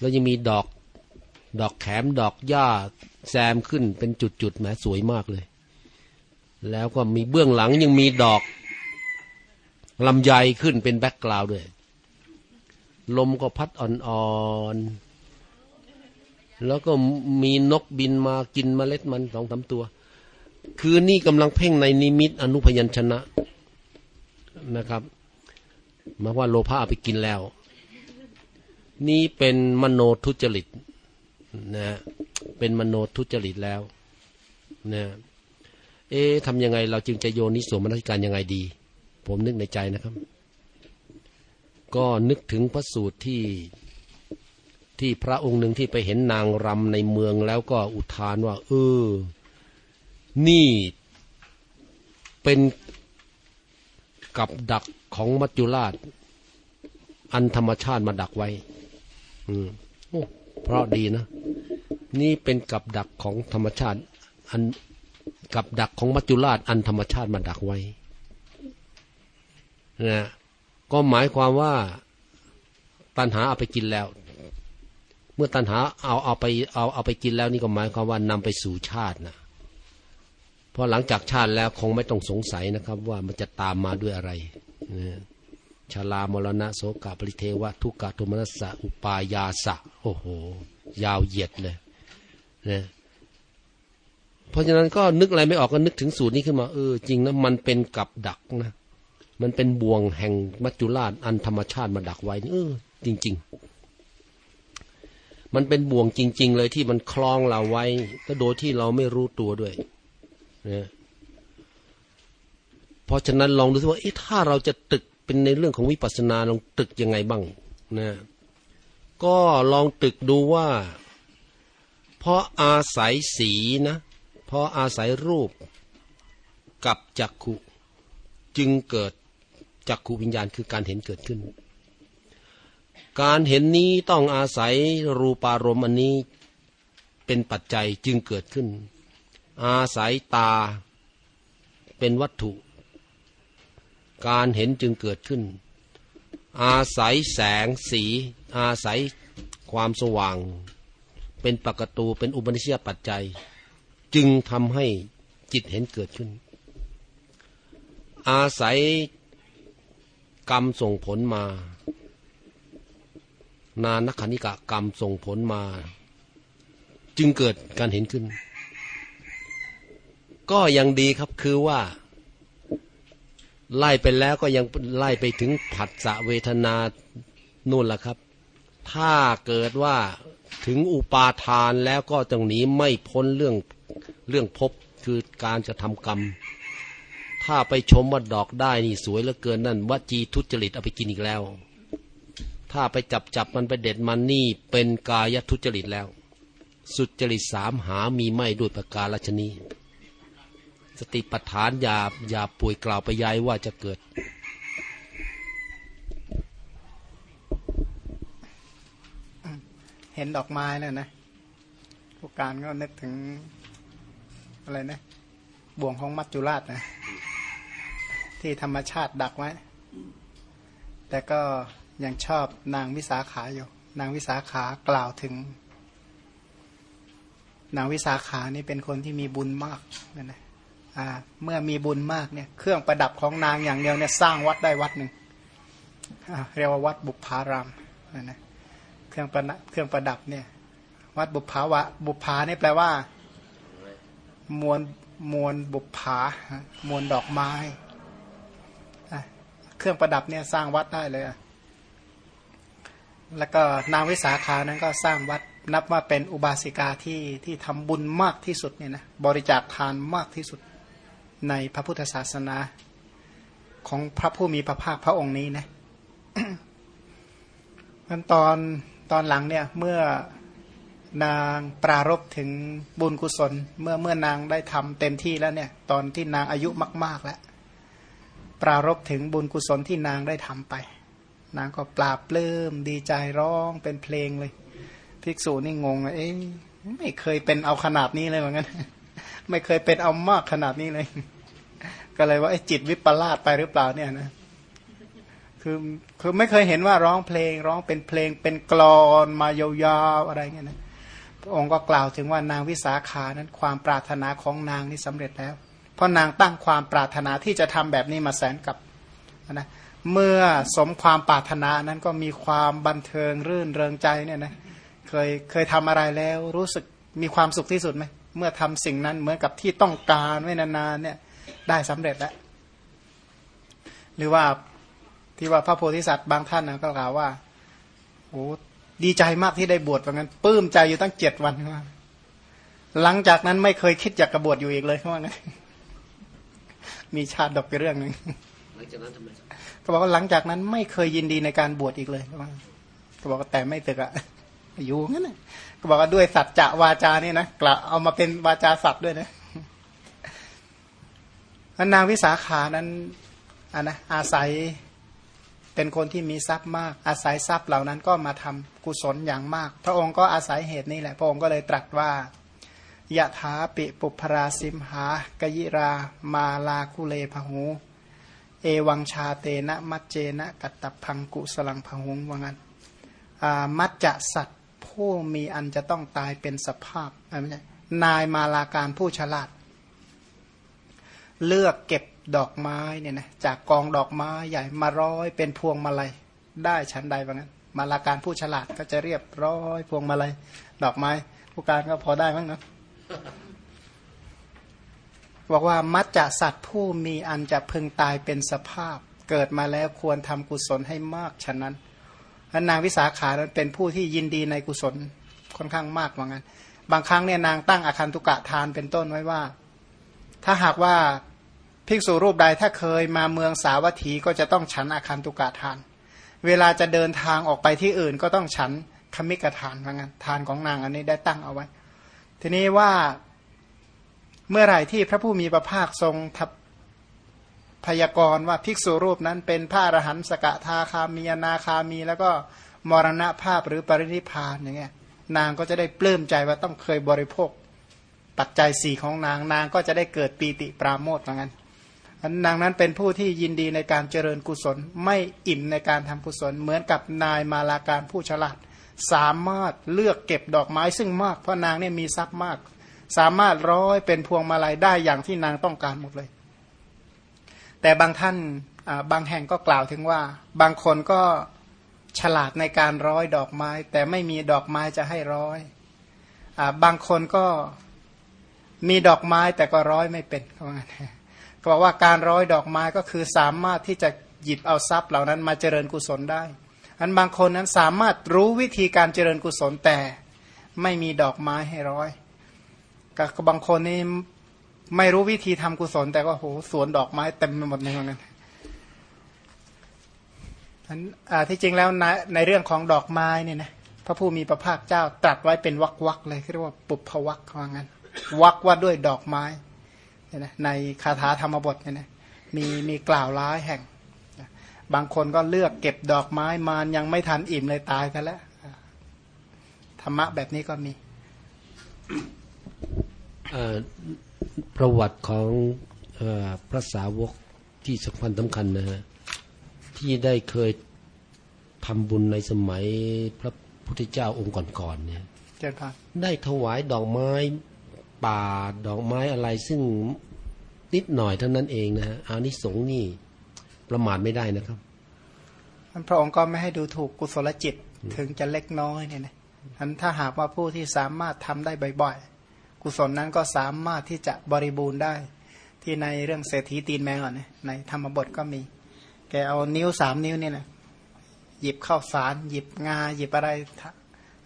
แล้วยังมีดอกดอกแขมดอกหญ้าแซมขึ้นเป็นจุดๆแหมสวยมากเลย แล้วก็มีเบื้องหลังยังมีดอกลำไยขึ้นเป็น background ด้วย ลมก็พัดอ่อนๆ แล้วก็มีนกบินมากินเมล็ดมันสองสามตัว คือนี่กำลังเพ่งในนิมิตอนุพยัญชนะนะครับมาว่าโลภะไปกินแล้ว นี่เป็นมโนทุจริตนะเป็นมโนทุจริตแล้วนะเอ๊ะทำยังไง เราจึงจะโยนิสวมนสิการยังไงดี ผมนึกในใจนะครับ ก็นึกถึงพระสูตรที่ที่พระองค์หนึ่งที่ไปเห็นนางรำในเมืองแล้วก็อุทานว่า เออ นี่เป็นกับดักของมัจจุราช อันธรรมชาติมาดักไว้ อืมโอ้เพราะดีนะ นี่เป็นกับดักของธรรมชาติ อันกับดักของมัจจุราชอันธรรมชาติมาดักไว้นะก็หมายความว่าตัณหาเอาไปกินแล้ว เมื่อตัณหาเอาเอาไปเอาเอาไปกินแล้วนี่ก็หมายความว่านำไปสู่ชาตินะพอหลังจากชาติแล้วคงไม่ต้องสงสัยนะครับ ว่ามันจะตามมาด้วยอะไร ชลามรณะโสกาปริเทวะทุกขโทมนัสสะอุปายาสะโอ้โห ยาวเหยียดเลยนะเพราะฉะนั้นก็นึกอะไรไม่ออกก็นึกถึงสูตรนี้ขึ้นมา เออจริงนะมันเป็นกับดักนะ มันเป็นบ่วงแห่งมัจจุราชอันธรรมชาติมาดักไว้เออ จริง ๆ มันเป็นบ่วงจริง ๆ เลยที่มันคล้องเราไว้ก็โดยที่เราไม่รู้ตัวด้วยนะเพราะฉะนั้นลองดูสิว่าเอ๊ะถ้าเราจะตึก เป็นในเรื่องของวิปัสสนาลองตึกยังไงบ้างนะก็ลองตึกดูว่า เพราะอาศัยสีนะ เพราะอาศัยรูปกับจักขุจึงเกิดจักขุวิญญาณคือการเห็นเกิดขึ้น การเห็นนี้ต้องอาศัยรูปารมณ์อันนี้เป็นปัจจัยจึงเกิดขึ้น อาศัยตาเป็นวัตถุ การเห็นจึงเกิดขึ้น อาศัยแสงสี อาศัยความสว่าง เป็นปกตูเป็นอุปนิสัยปัจจัย จึงทำให้จิตเห็นเกิดขึ้น อาศัยกรรมส่งผลมา นานักขณิกะกรรมส่งผลมา จึงเกิดการเห็นขึ้น ก็ยังดีครับคือว่า ไล่ไปแล้วก็ยังไล่ไปถึงผัสสะเวทนานู่นแหละครับ ถ้าเกิดว่าถึงอุปาทานแล้วก็ตรงนี้ไม่พ้นเรื่องเรื่องพบคือการจะทำกรรม ถ้าไปชมว่าดอกได้นี่สวยเหลือเกินนั่นวจีทุจริตเอาไปกินอีกแล้ว ถ้าไปจับจับมันไปเด็ดมันนี่เป็นกายทุจริตแล้ว สุจริตสามหามีไม่ด้วยประการชนี สติปัฏฐานอย่าอย่าป่วยกล่าวไปยายว่าจะเกิด เห็นดอกไม้เนี่ยนะผู้การก็นึกถึงอะไรนะบ่วงของมัจจุราชนะ ที่ธรรมชาติดักไว้ แต่ก็ยังชอบนางวิสาขาอยู่ นางวิสาขากล่าวถึงนางวิสาขานี่เป็นคนที่มีบุญมากนะ เมื่อมีบุญมากเนี่ยเครื่องประดับของนางอย่างเดียวเนี่ยสร้างวัดได้วัดหนึ่งเรียกว่าวัดบุพารามนะนะเครื่องประเครื่องประดับเนี่ย วัดบุพาวะบุพานี่แปลว่า มวลมวลบุพามวลดอกไม้เครื่องประดับเนี่ยสร้างวัดได้เลยแล้วก็นางวิสาขานั้นก็สร้างวัดนับว่าเป็นอุบาสิกาที่ที่ทำบุญมากที่สุดเนี่ยนะบริจาคทานมากที่สุด ในพระพุทธศาสนาของพระผู้มีพระภาคพระองค์นี้นะมันตอนตอนหลังเนี่ยเมื่อนางปรารบถึงบุญกุศล เมื่อเมื่อนางได้ทำเต็มที่แล้วเนี่ย ตอนที่นางอายุมาก ๆ แล้ว ปรารบถึงบุญกุศลที่นางได้ทำไป นางก็ปราบปลื้มดีใจร้องเป็นเพลงเลย ภิกษุนี่งงเลยเอ๊ะไม่เคยเป็นเอาขนาดนี้เลยเหมือนกัน ไม่เคยเป็นเอามากขนาดนี้เลย ก็เลยว่าไอ้จิตวิปลาสไปหรือเปล่าเนี่ยนะคือคือไม่เคยเห็นว่าร้องเพลง ร้องเป็นเพลงเป็นกลอนมายาวๆอะไรเงี้ยนะพระองค์ก็กล่าวถึงว่านางวิสาขานั้นความปรารถนาของนางนี่สำเร็จแล้ว เพราะนางตั้งความปรารถนาที่จะทำแบบนี้มาแสนกับนะเมื่อสมความปรารถนานั้นก็มีความบันเทิงรื่นเริงใจเนี่ยนะเคยเคยทำอะไรแล้วรู้สึกมีความสุขที่สุดไหม เมื่อทำสิ่งนั้นเหมือนกับที่ต้องการไว้นานๆเนี่ยได้สำเร็จแล้ว หรือว่าที่ว่าพระโพธิสัตว์บางท่านนะก็กล่าวว่าโอ้ดีใจมากที่ได้บวชเหมือนกันปลื้มใจอยู่ตั้งเจ็ดวันว่าหลังจากนั้นไม่เคยคิดอยากกระบวชอยู่อีกเลยเขาว่าไงมีชาติดอกไปเรื่องหนึ่งหลังจากนั้นทำไมเขาบอกว่าหลังจากนั้นไม่เคยยินดีในการบวชอีกเลยเขาบอกเขาบอกว่าแต่ไม่ตึกอะอยู่งั้นนะ ก็บอกว่าด้วยสัจจะวาจานี่นะกล่าวเอามาเป็นวาจาสัตว์ด้วยนะนางวิสาขานั้นอันนะอาศัยเป็นคนที่มีทรัพย์มาก อาศัยทรัพย์เหล่านั้นก็มาทำกุศลอย่างมาก พระองค์ก็อาศัยเหตุนี้แหละ พระองค์ก็เลยตรัสว่ายะถาปิปุพราสิมหากยิรามาลาคุเลพหู เอวังชาเตนะมัจเจนะกัตตพังกุสลังพหุงว่างั้นมัจจะสัตว ผู้มีอันจะต้องตายเป็นสภาพไม่ใช่นายมาลาการผู้ฉลาด เลือกเก็บดอกไม้เนี่ยนะจากกองดอกไม้ใหญ่มาร้อยเป็นพวงมาลัยได้ชั้นใดว่างั้นมาลาการผู้ฉลาดก็จะเรียบร้อยพวงมาลัยดอกไม้ ผู้การก็พอได้มั้งนะบอกว่ามัจจะสัตว์ผู้มีอันจะพึงตายเป็นสภาพ เกิดมาแล้วควรทำกุศลให้มากฉะนั้น นางวิสาขาเป็นผู้ที่ยินดีในกุศลค่อนข้างมากว่างั้น บางครั้งเนี่ยนางตั้งอาคันตุกะทานเป็นต้นไว้ว่า ถ้าหากว่าภิกษุรูปใดถ้าเคยมาเมืองสาวัตถีก็จะต้องฉันอาคันตุกะทาน เวลาจะเดินทางออกไปที่อื่นก็ต้องฉันคมิกทานว่างั้นทานของนางอันนี้ได้ตั้งเอาไว้ ทีนี้ว่าเมื่อไหร่ที่พระผู้มีพระภาคทรงทับ พยากรณ์ว่าภิกษุรูปนั้นเป็นพระอรหันต์สกทาคามีนาคามี แล้วก็มรณภาพหรือปรินิพานอย่างเงี้ยนางก็จะได้ปลื้มใจว่าต้องเคยบริโภค ปัจจัยสี่ของนางนางก็จะได้เกิดปีติปราโมทย์เหมือนกันนางนั้นเป็นผู้ที่ยินดีในการเจริญกุศล ไม่อิ่มในการทำกุศล เหมือนกับนายมาลาการผู้ฉลาด สามารถเลือกเก็บดอกไม้ซึ่งมากเพราะนางเนี่ยมีทรัพย์มาก สามารถร้อยเป็นพวงมาลัยได้อย่างที่นางต้องการหมดเลย แต่บางท่านบางแห่งก็กล่าวถึงว่า บางคนก็ฉลาดในการร้อยดอกไม้ แต่ไม่มีดอกไม้จะให้ร้อยอบางคนก็มีดอกไม้แต่ก็ร้อยไม่เป็นเขาบอกว่าการร้อยดอกไม้ก็คือสามารถที่จะหยิบเอาทรัพย์เหล่านั้นมาเจริญกุศลได้อันบางคนนั้นสามารถรู้วิธีการเจริญกุศลแต่ไม่มีดอกไม้ให้ร้อยกับบางคนนี่ ไม่รู้วิธีทำกุศล แต่ก็โหสวนดอกไม้เต็มไปหมดเลยเหมือนกันที่จริงแล้วในในเรื่องของดอกไม้เนี่ยนะพระผู้มีพระภาคเจ้าตรัสไว้เป็นวักวักเลยเรียกว่าปุพวักว่างั้นวักว่าด้วยดอกไม้เนี่ยนะในคาถาธรรมบทเนี่ยนะมีมีกล่าวร้ายแห่ง บางคนก็เลือกเก็บดอกไม้มายังไม่ทันอิ่มเลยตายกันแล้วธรรมะแบบนี้ก็มี ประวัติของอพระสาวกที่สำคัญสำคัญนะฮะที่ได้เคยทำบุญในสมัยพระพุทธเจ้าองค์ก่อนๆเนี่ยได้ถวายดอกไม้ป่าดอกไม้อะไรซึ่งนิดหน่อยเท่านั้นเองนะฮะอานิสงส์นี่ประมาทไม่ได้นะครับพระองค์ก็ไม่ให้ดูถูกกุศลจิตถึงจะเล็กน้อยเนี่ยนะทันถ้าหากว่าผู้ที่สามารถทำได้บ่อย กุศลนั้นก็สามารถที่จะบริบูรณ์ได้ ที่ในเรื่องเศรษฐีตีนแมวเนี่ยในธรรมบทก็มี แกเอานิ้วสามนิ้วเนี่ยนะหยิบข้าวสาร หยิบงา หยิบอะไร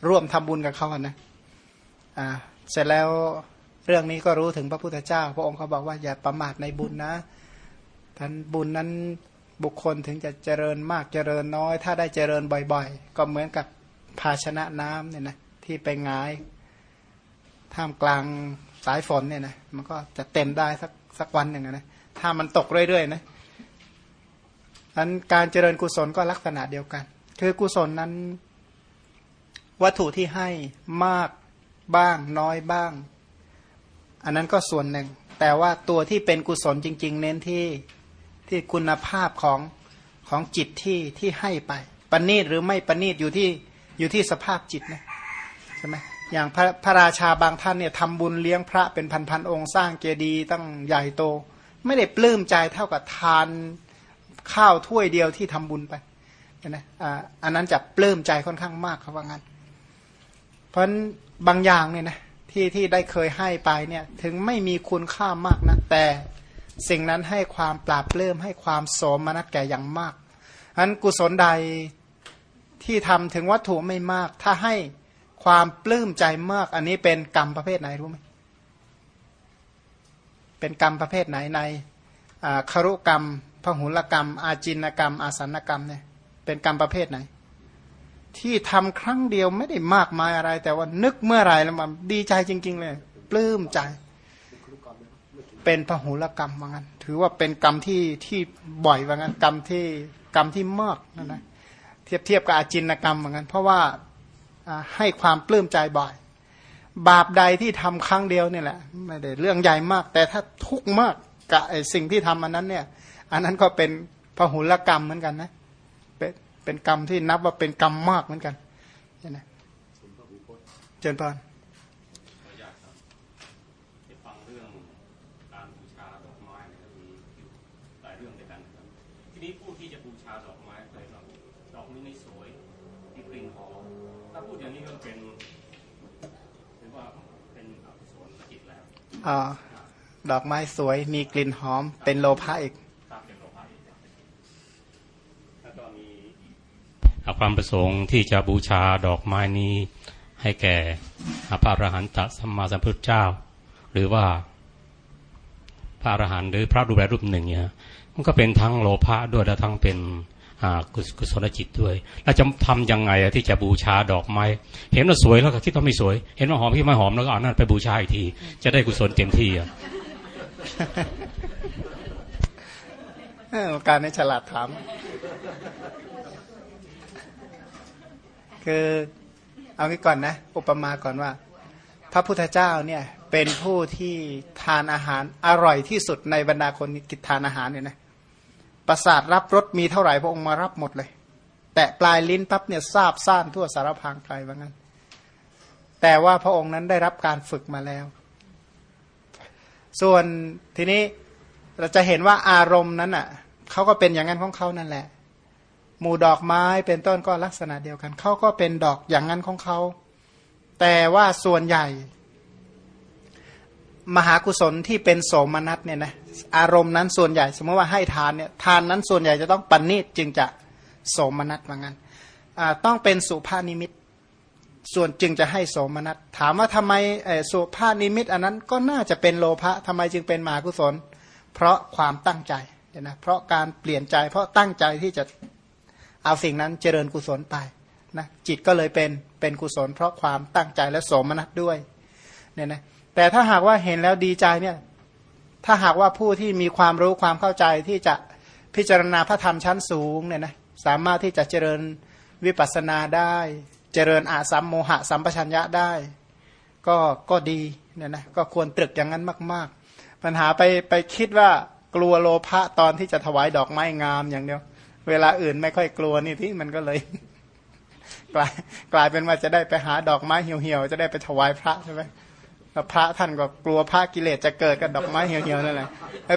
ร่วมทำบุญกับเขานะอ่าเสร็จแล้วเรื่องนี้ก็รู้ถึงพระพุทธเจ้า พระองค์เขาบอกว่าอย่าประมาทในบุญนะท่านบุญนั้นบุคคลถึงจะเจริญมากเจริญน้อย ถ้าได้เจริญบ่อย ๆ ก็เหมือนกับภาชนะน้ำเนี่ยนะที่ไปงาย ท่ามกลางสายฝนเนี่ยนะมันก็จะเต็มได้สักสักวันหนึ่งนะถ้ามันตกเรื่อยๆนะนั้นการเจริญกุศลก็ลักษณะเดียวกัน คือกุศลนั้นวัตถุที่ให้มากบ้างน้อยบ้าง อันนั้นก็ส่วนหนึ่ง แต่ว่าตัวที่เป็นกุศลจริง ๆ เน้นที่ที่คุณภาพของของจิตที่ที่ให้ไปปณีตหรือไม่ปณีตอยู่ที่อยู่ที่สภาพจิตนะใช่ไหม อย่างพระพระราชาบางท่านเนี่ยทำบุญเลี้ยงพระเป็นพันๆองค์สร้างเจดีย์ตั้งใหญ่โต ไม่ได้ปลื้มใจเท่ากับทานข้าวถ้วยเดียวที่ทำบุญไปนะอันนั้นจะปลื้มใจค่อนข้างมากเขาว่างั้น เพราะบางอย่างเนี่ยนะที่ที่ได้เคยให้ไปเนี่ยถึงไม่มีคุณค่ามากนะแต่สิ่งนั้นให้ความปราบเลื่มให้ความสมนัสแก่อย่างมากฉะนั้นกุศลใดที่ทำถึงวัตถุไม่มาก ถ้าให้ ความปลื้มใจมาก อันนี้เป็นกรรมประเภทไหนรู้ไหมเป็นกรรมประเภทไหนในคารุกรรมพหุลกรรม อาจินกรรม อาสันกรรมเนี่ยเป็นกรรมประเภทไหน ที่ทำครั้งเดียวไม่ได้มากมายอะไร แต่ว่านึกเมื่อไรแล้วมันดีใจจริง ๆ เลย ปลื้มใจ เป็นพหุลกรรมว่างั้น ถือว่าเป็นกรรมที่ที่บ่อยว่างั้น กรรมที่กรรมที่มากนั่นนะเทียบเทียบกับอาจินกรรมเหมือนกันเพราะว่า ให้ความปลื้มใจบ่อย บาปใดที่ทำครั้งเดียวนี่แหละไม่ได้เรื่องใหญ่มาก แต่ถ้าทุกข์มากกับไอสิ่งที่ทำอันนั้นเนี่ย อันนั้นก็เป็นพหุลกรรมเหมือนกันนะเป็นเป็นกรรมที่นับว่าเป็นกรรมมากเหมือนกันเห็นไหมเจนพรทีนี้ผู้ที่จะบูชาดอกไม้ไปดอกนี้ไม่สวยมีกลิ่นหอมถ้าพูดอย่างนี้ก็เป็นถือว่าเป็นอกุศลจิตแล้ว อ๋อดอกไม้สวยมีกลิ่นหอม เป็นโลภะอีกความประสงค์ที่จะบูชาดอกไม้นี้ให้แก่พระอรหันตสัมมาสัมพุทธเจ้า หรือว่าพระอรหันต์หรือพระรูปใดรูปหนึ่งเนี่ยมันก็เป็นทั้งโลภะด้วยและทั้งเป็น กุศลจิตด้วย แล้วจะทำยังไงที่จะบูชาดอกไม้ เห็นว่าสวยแล้วก็คิดว่าไม่สวย เห็นว่าหอมคิดว่าหอมแล้วก็เอานั่นไปบูชาอีกที จะได้กุศลเต็มที่อะการในฉลาดถามคือเอางี้ก่อนนะ อุปมาก่อนว่า พระพุทธเจ้าเนี่ยเป็นผู้ที่ทานอาหารอร่อยที่สุดในบรรดาคนกินทานอาหารเนี่ยนะ ประสาทรับรสมีเท่าไหร่พระองค์มารับหมดเลย แต่ปลายลิ้นปั๊บเนี่ยทราบซ่านทั่วสารพางไกลว่างั้น แต่ว่าพระองค์นั้นได้รับการฝึกมาแล้ว ส่วนทีนี้เราจะเห็นว่าอารมณ์นั้นอะเขาก็เป็นอย่างนั้นของเขานั่นแหละ หมู่ดอกไม้เป็นต้นก็ลักษณะเดียวกันเขาก็เป็นดอกอย่างนั้นของเขาแต่ว่าส่วนใหญ่ มหากุศลที่เป็นโสมนัสเนี่ยนะ อารมณ์นั้นส่วนใหญ่ สมมติว่าให้ทานเนี่ยทานนั้นส่วนใหญ่จะต้องปันนิดจึงจะโสมนัสว่างั้นต้องเป็นสุภานิมิต ส่วนจึงจะให้โสมนัสถามว่าทำไมสุภานิมิต อันนั้นก็น่าจะเป็นโลภะทำไมจึงเป็นมหากุศล เพราะความตั้งใจนะเพราะการเปลี่ยนใจ เพราะตั้งใจที่จะเอาสิ่งนั้นเจริญกุศลไปนะจิตก็เลยเป็นเป็นกุศล เพราะความตั้งใจและโสมนัสด้วยเนี่ยนะแต่ถ้าหากว่าเห็นแล้วดีใจเนี่ย ถ้าหากว่าผู้ที่มีความรู้ความเข้าใจที่จะพิจารณาพระธรรมชั้นสูงเนี่ยนะสามารถที่จะเจริญวิปัสสนาได้ เจริญอาสัมโมหะสัมปชัญญะได้ ก็ก็ดีเนี่ยนะก็ควรตรึกอย่างนั้นมาก ๆ ปัญหาไปไปคิดว่ากลัวโลภะตอนที่จะถวายดอกไม้งามอย่างเดียว เวลาอื่นไม่ค่อยกลัวนี่ที่มันก็เลย กลายกลายเป็นว่าจะได้ไปหาดอกไม้เหี่ยวๆจะได้ไปถวายพระใช่ไหม พระท่านก็กลัวพระกิเลสจะเกิดกับดอกไม้เหี่ยวๆนั่นแหละ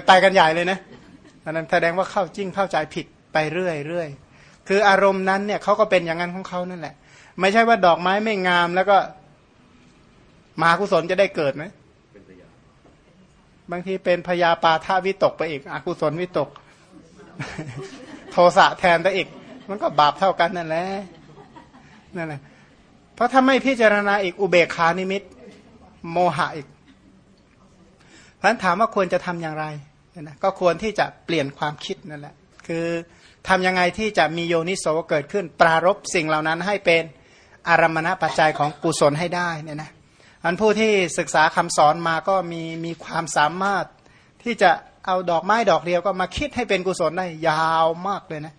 ไปกันใหญ่เลยนะอันนั้นแสดงว่าเข้าจิ้งเข้าใจผิดไปเรื่อยเรื่อยคืออารมณ์นั้นเนี่ยเขาก็เป็นอย่างนั้นของเขานั่นแหละ ไม่ใช่ว่าดอกไม้ไม่งามแล้วก็มากุศลจะได้เกิดไหมบางทีเป็นพยาปาทาวิตกไปอีกอกุศลวิตก โทสะแทนไปอีก มันก็บาปเท่ากันนั่นแหละนั่นแหละเพราะถ้าไม่พิจารณาอีกอุเบกขานิมิต โมหะอีกเพราะนั้นถามว่าควรจะทำอย่างไรนะก็ควรที่จะเปลี่ยนความคิดนั่นแหละ คือทำยังไงที่จะมีโยนิโสเกิดขึ้น ปรารบสิ่งเหล่านั้นให้เป็นอารมณปัจจัยของกุศลให้ได้เนี่ยนะอันผู้ที่ศึกษาคำสอนมาก็มีมีความสามารถที่จะเอาดอกไม้ดอกเดียวก็มาคิดให้เป็นกุศลได้ยาวมากเลยนะ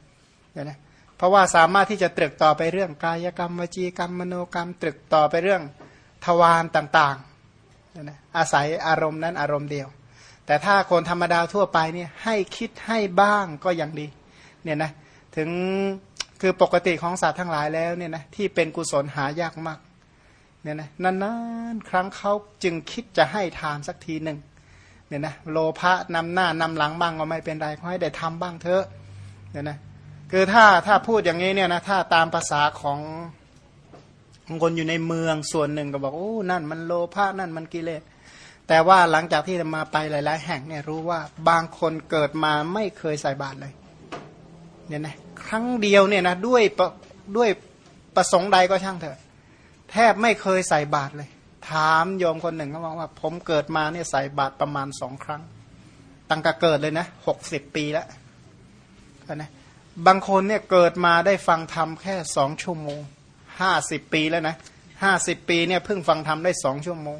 เนี่ยนะเพราะว่าสามารถที่จะตรึกต่อไปเรื่องกายกรรมวจีกรรมมโนกรรมตรึกต่อไปเรื่องทวารต่าง นะอาศัยอารมณ์นั้นอารมณ์เดียว แต่ถ้าคนธรรมดาทั่วไปเนี่ยให้คิดให้บ้างก็ยังดีเนี่ยนะถึงคือปกติของสัตว์ทั้งหลายแล้วเนี่ยนะที่เป็นกุศลหายากมากเนี่ยนะนานๆครั้งเขาจึงคิดจะให้ทานสักทีหนึ่งเนี่ยนะโลภะนำหน้านำหลังบ้างก็ไม่เป็นไรขอให้ได้ทำบ้างเถอะเนี่ยนะคือถ้าถ้าพูดอย่างนี้เนี่ยนะถ้าตามภาษาของ คนอยู่ในเมืองส่วนหนึ่งก็บอกโอ้นั่นมันโลภะนั่นมันกิเลสแต่ว่าหลังจากที่มาไปหลาย ๆ แห่งเนี่ยรู้ว่าบางคนเกิดมาไม่เคยใส่บาตรเลยเนี่ยนะครั้งเดียวเนี่ยนะด้วยด้วยประสงค์ใดก็ช่างเถอะ แทบไม่เคยใส่บาตรเลย ถามโยมคนหนึ่งเขาบอกว่า ผมเกิดมาเนี่ยใส่บาตรประมาณสองครั้ง ตั้งแต่เกิดเลยนะหกสิบปีแล้วนะบางคนเนี่ยเกิดมาได้ฟังธรรมแค่สองชั่วโมง ห้าสิบปีแล้วนะห้าสิบปีเนี่ยเพิ่งฟังธรรมได้สองชั่วโมง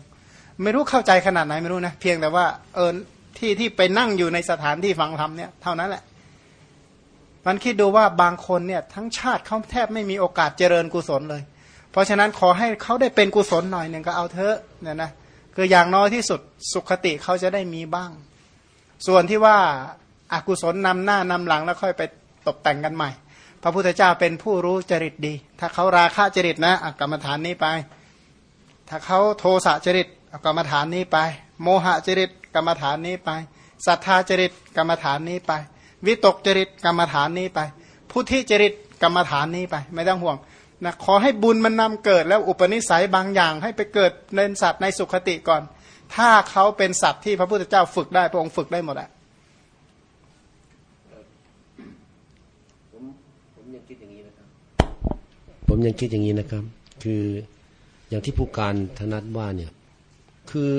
ไม่รู้เข้าใจขนาดไหนไม่รู้นะ เพียงแต่ว่าเออที่ที่ไปนั่งอยู่ในสถานที่ฟังธรรมเนี่ยเท่านั้นแหละมันคิดดูว่าบางคนเนี่ยทั้งชาติเขาแทบไม่มีโอกาสเจริญกุศลเลย เพราะฉะนั้นขอให้เขาได้เป็นกุศลหน่อยหนึ่งก็เอาเถอะเนี่ยนะคืออย่างน้อยที่สุดสุขติเขาจะได้มีบ้าง ส่วนที่ว่าอากุศลนำหน้านำหลังแล้วค่อยไปตกแต่งกันใหม่ พระพุทธเจ้าเป็นผู้รู้จริตดี ถ้าเขาราคะจริตนะกรรมฐานนี้ไป ถ้าเขาโทสะจริตกรรมฐานนี้ไป โมหะจริตกรรมฐานนี้ไปศรัทธาจริตกรรมฐานนี้ไป วิตกจริตกรรมฐานนี้ไปพุทธิจริตกรรมฐานนี้ไป ไม่ต้องห่วงนะขอให้บุญมันนำเกิดแล้วอุปนิสัยบางอย่าง ให้ไปเกิดในสัตว์ในสุขติก่อน ถ้าเขาเป็นสัตว์ที่พระพุทธเจ้าฝึกได้พระองค์ฝึกได้หมดอะผมผมยังคิดอย่างนี้นะครับ ผมยังคิดอย่างนี้นะครับ คืออย่างที่ผู้การธนัทว่าเนี่ย คือ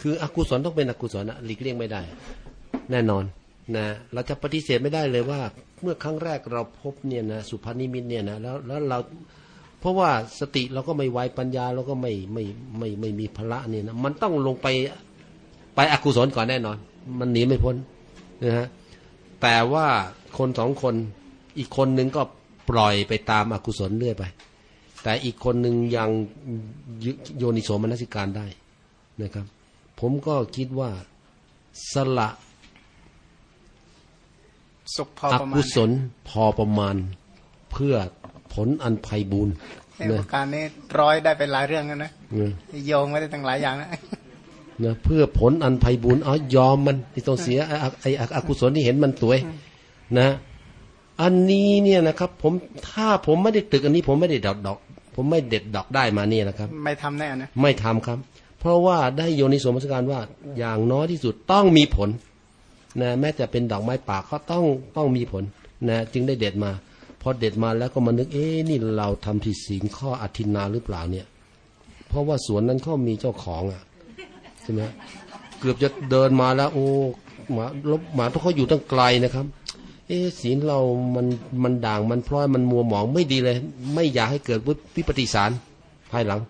คืออกุศลต้องเป็นอกุศลนะหลีกเลี่ยงไม่ได้ แน่นอนนะเราจะปฏิเสธไม่ได้เลยว่า เมื่อครั้งแรกเราพบเนี่ยนะสุภานิมิตเนี่ยนะแล้วแล้วเราเพราะว่าสติเราก็ไม่ไวปัญญาเราก็ไม่ไม่ไม่ไม่มีพละเนี่ยนะมันต้องลงไปไปอกุศลก่อนแน่นอน มันหนีไม่พ้นนะฮะแต่ว่าคนสองคนอีกคนหนึ่งก็ ปล่อยไปตามอากุศลเรื่อยไป แต่อีกคนหนึ่งยังโยนิโสมนสิการได้นะครับ ผมก็คิดว่าสละสุขพอประมาณอกุศลพอประมาณเพื่อผลอันไพบูรณ์ในการนี้ร้อยได้เป็นหลายเรื่องแล้วนะโยงไม่ได้ตั้งหลายอย่างนะนะเพื่อผลอันไพบูรณ์อ๋อยอมมันที่ต้องเสียไอ้อกุศลที่เห็นมันสวย นะ อันนี้เนี่ยนะครับ ผมถ้าผมไม่ได้ตึกอันนี้ ผมไม่ได้ดอกดอก ผมไม่เด็ดดอกได้มาเนี่ยนะครับ ไม่ทำแน่นะไม่ทำครับ เพราะว่าได้โยนิสมสการว่าอย่างน้อยที่สุดต้องมีผลนะแม้แต่เป็นดอกไม้ป่าเขาต้องต้องมีผลนะจึงได้เด็ดมาพอเด็ดมาแล้วก็มานึกเอ๊นี่เราทำผิดศีลข้ออธินาหรือเปล่าเนี่ย เพราะว่าสวนนั้นเขามีเจ้าของอะใช่ไหมเกือบจะเดินมาแล้ว โอ้หมาลบหมาเพราะเขาอยู่ตั้งไกลนะครับ เอ๊ศีลเรามันมันด่างมันพลอยมันมัวหมองไม่ดีเลย ไม่อยากให้เกิดวิปฏิสารภายหลัง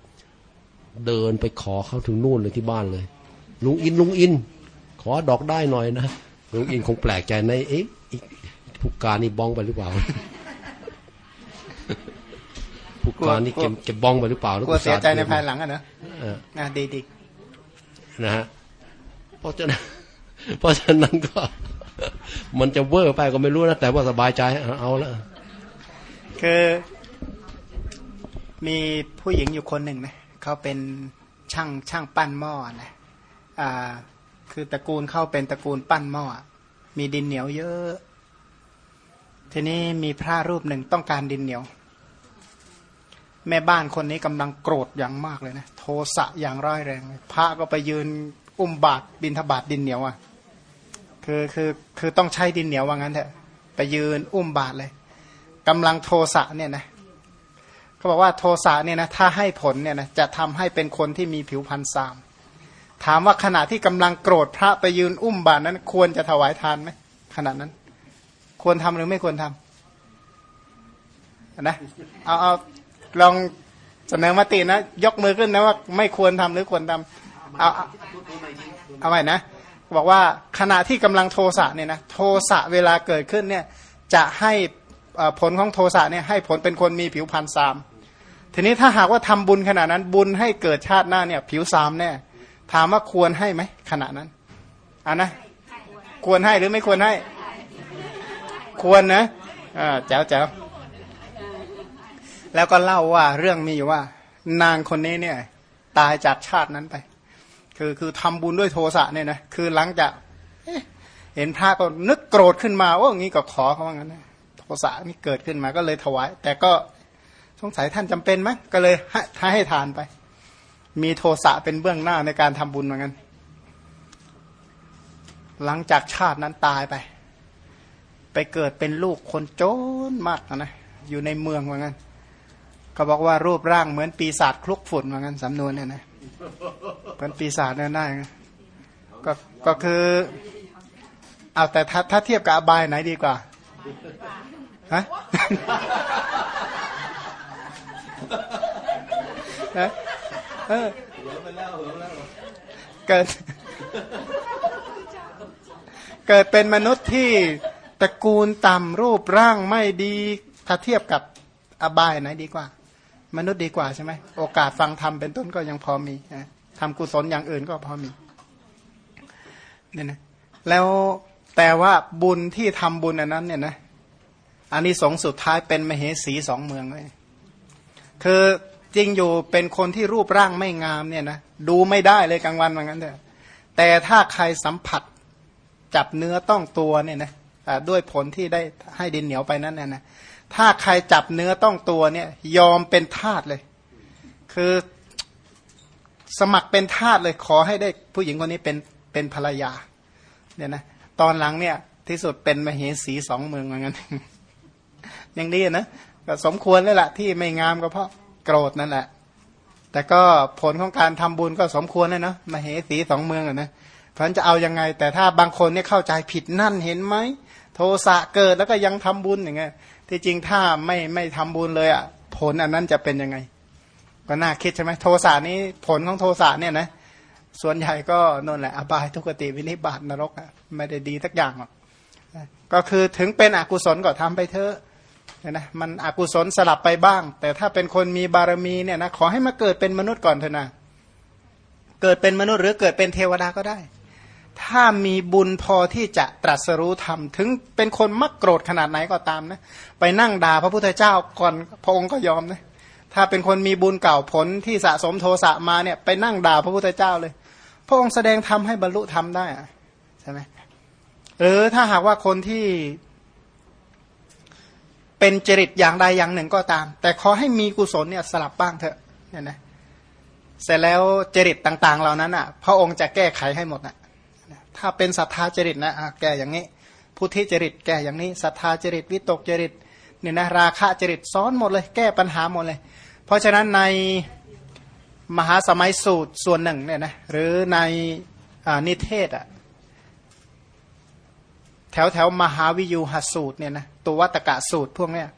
เดินไปขอเขาถึงนู่นเลยที่บ้านเลย ลุงอินลุงอิน ขอดอกได้หน่อยนะลุงอินคงแปลกใจในเอ๊ะผู้การนี่บ้องไปหรือเปล่าผู้การนี่เก็บเก็บบ้องไปหรือเปล่ากลัวเสียใจในภายหลังอะนะอ่าดีดีนะฮะเพราะฉะนั้นเพราะฉะนั้นก็ มันจะเวอร์ไปก็ไม่รู้นะแต่ว่าสบายใจเอาละคือมีผู้หญิงอยู่คนหนึ่งนะเขาเป็นช่างช่างปั้นหม้อนะอ่าคือตระกูลเข้าเป็นตระกูลปั้นหม้อมีดินเหนียวเยอะ ทีนี้มีพระรูปหนึ่งต้องการดินเหนียว แม่บ้านคนนี้กำลังโกรธอย่างมากเลยนะโทสะอย่างร้ายแรง พระก็ไปยืนอุ้มบาตรบินทบาทดินเหนียวอะ คือคือคือต้องใช้ดินเหนียวว่างั้นเถอะไปยืนอุ้มบาตรเลยกำลังโทสะเนี่ยนะเขาบอกว่าโทสะเนี่ยนะถ้าให้ผลเนี่ยนะจะทำให้เป็นคนที่มีผิวพรรณสาม ถามว่าขณะที่กำลังโกรธพระไปยืนอุ้มบาทนั้น ควรจะถวายทานไหมขณะนั้น ควรทำหรือไม่ควรทำนะเอาเอาลองเสนอมตินะ ยกมือขึ้นนะว่า ไม่ควรทำหรือควรทำเอาเอาใหม่นะ บอกว่าขณะที่กำลังโทสะเนี่ยนะโทสะเวลาเกิดขึ้นเนี่ยจะให้ผลของโทสะเนี่ยให้ผลเป็นคนมีผิวพรรณสามทีนี้ถ้าหากว่าทำบุญขนาดนั้นบุญให้เกิดชาติหน้าเนี่ยผิวสามแน่ถามว่าควรให้ไหมขณะนั้นอ่านะควรให้หรือไม่ควรให้ ควรนะอ่าแจ๋วแจ๋วแล้วก็เล่าว่าเรื่องมีอยู่ว่า นางคนนี้เนี่ย ตายจากชาตินั้นไป คือคือทำบุญด้วยโทสะเนี่ยนะคือหลังจากเเห็นพระก็นึกโกรธขึ้นมาว่าอย่างนี้ก็ขอเขาว่างั้นนะโทสะนี่เกิดขึ้นมาก็เลยถวาย แต่ก็สงสัยท่านจำเป็นไหมก็เลยให้ให้ทานไป มีโทสะเป็นเบื้องหน้าในการทำบุญเหมือนกันหลังจากชาตินั้นตายไป ไปเกิดเป็นลูกคนจนมากนะอยู่ในเมืองเหมือนกันเขาบอกว่ารูปร่างเหมือนปีศาจคลุกฝุ่นเหมือนกันสำนวนเนี่ยนะ เหมือนปีศาจเนี่ยได้ก็ก็คือเอาแต่ถ้าถ้าเทียบกับอบายไหนดีกว่าฮะนะเออเกิด เกิดเป็นมนุษย์ที่ตระกูลต่ำรูปร่างไม่ดี ถ้าเทียบกับอบายไหนดีกว่า มนุษย์ดีกว่าใช่ไหมโอกาสฟังธรรมเป็นต้นก็ยังพอมีนะทำกุศลอย่างอื่นก็พอมีเนี่ยนะแล้วแต่ว่าบุญที่ทำบุญอันนั้นเนี่ยนะอันนี้สงสุดท้ายเป็นมเหสีสองเมืองเลยคือจริงอยู่เป็นคนที่รูปร่างไม่งามเนี่ยนะดูไม่ได้เลยกลางวันเหมือนกันเถอะแต่ถ้าใครสัมผัสจับเนื้อต้องตัวเนี่ยนะด้วยผลที่ได้ให้ดินเหนียวไปนั้นเนี่ยนะ ถ้าใครจับเนื้อต้องตัวเนี่ย ยอมเป็นทาสเลย คือสมัครเป็นทาสเลยขอให้ได้ผู้หญิงคนนี้เป็นเป็นภรรยาเนี่ยนะตอนหลังเนี่ย ที่สุดเป็นมเหสีสองเมืองเหมือนกันอย่างนี้นะก็สมควรเลยละที่ไม่งามก็เพราะโกรธนั่นแหละ แต่ก็ผลของการทำบุญก็สมควรเลยนะมเหสีสองเมืองอะนะเพราะฉะนั้นจะเอายังไง แต่ถ้าบางคนเนี่ยเข้าใจผิดนั่นเห็นไหมโทสะเกิดแล้วก็ยังทำบุญอย่างเงี้ย ที่จริงถ้าไม่ไม่ทำบุญเลยอะผลอันนั้นจะเป็นยังไง ก็น่าคิดใช่ไหมโทสะนี้ผลของโทสะเนี่ยนะส่วนใหญ่ก็นั่นแหละอบายทุกติวินิบาตนรกอะไม่ได้ดีสักอย่างหรอกก็คือถึงเป็นอกุศลก็ทำไปเถอะนะมันอกุศลสลับไปบ้าง แต่ถ้าเป็นคนมีบารมีเนี่ยนะขอให้มาเกิดเป็นมนุษย์ก่อนเถอะนะเกิดเป็นมนุษย์หรือเกิดเป็นเทวดาก็ได้ ถ้ามีบุญพอที่จะตรัสรู้ธรรม ถึงเป็นคนมักโกรธขนาดไหนก็ตามนะ ไปนั่งด่าพระพุทธเจ้าก่อนพระองค์ก็ยอมนะถ้าเป็นคนมีบุญเก่าผลที่สะสมโทสะมาเนี่ยไปนั่งด่าพระพุทธเจ้าเลย พระองค์แสดงธรรมให้บรรลุธรรมได้ใช่ไหมหรือถ้าหากว่าคนที่เป็นจริตอย่างใดอย่างหนึ่งก็ตาม แต่ขอให้มีกุศลเนี่ยสลับบ้างเถอะเนี่ยนะเสร็จแล้วจริตต่าง ๆ เหล่านั้นอะ พระองค์จะแก้ไขให้หมดนะ ถ้าเป็นศรัทธาจริตนะแก้อย่างนี้ พุทธิจริตแก้อย่างนี้ศรัทธาจริตวิตกจริตเนี่ยนะราคะจริตซ้อนหมดเลยแก้ปัญหาหมดเลย เพราะฉะนั้นในมหาสมัยสูตรส่วนหนึ่งเนี่ยนะหรือในนิเทศอะแถวแถวมหาวิยูหสูตรเนี่ยนะตัววัตกะสูตรพวกเนี้ย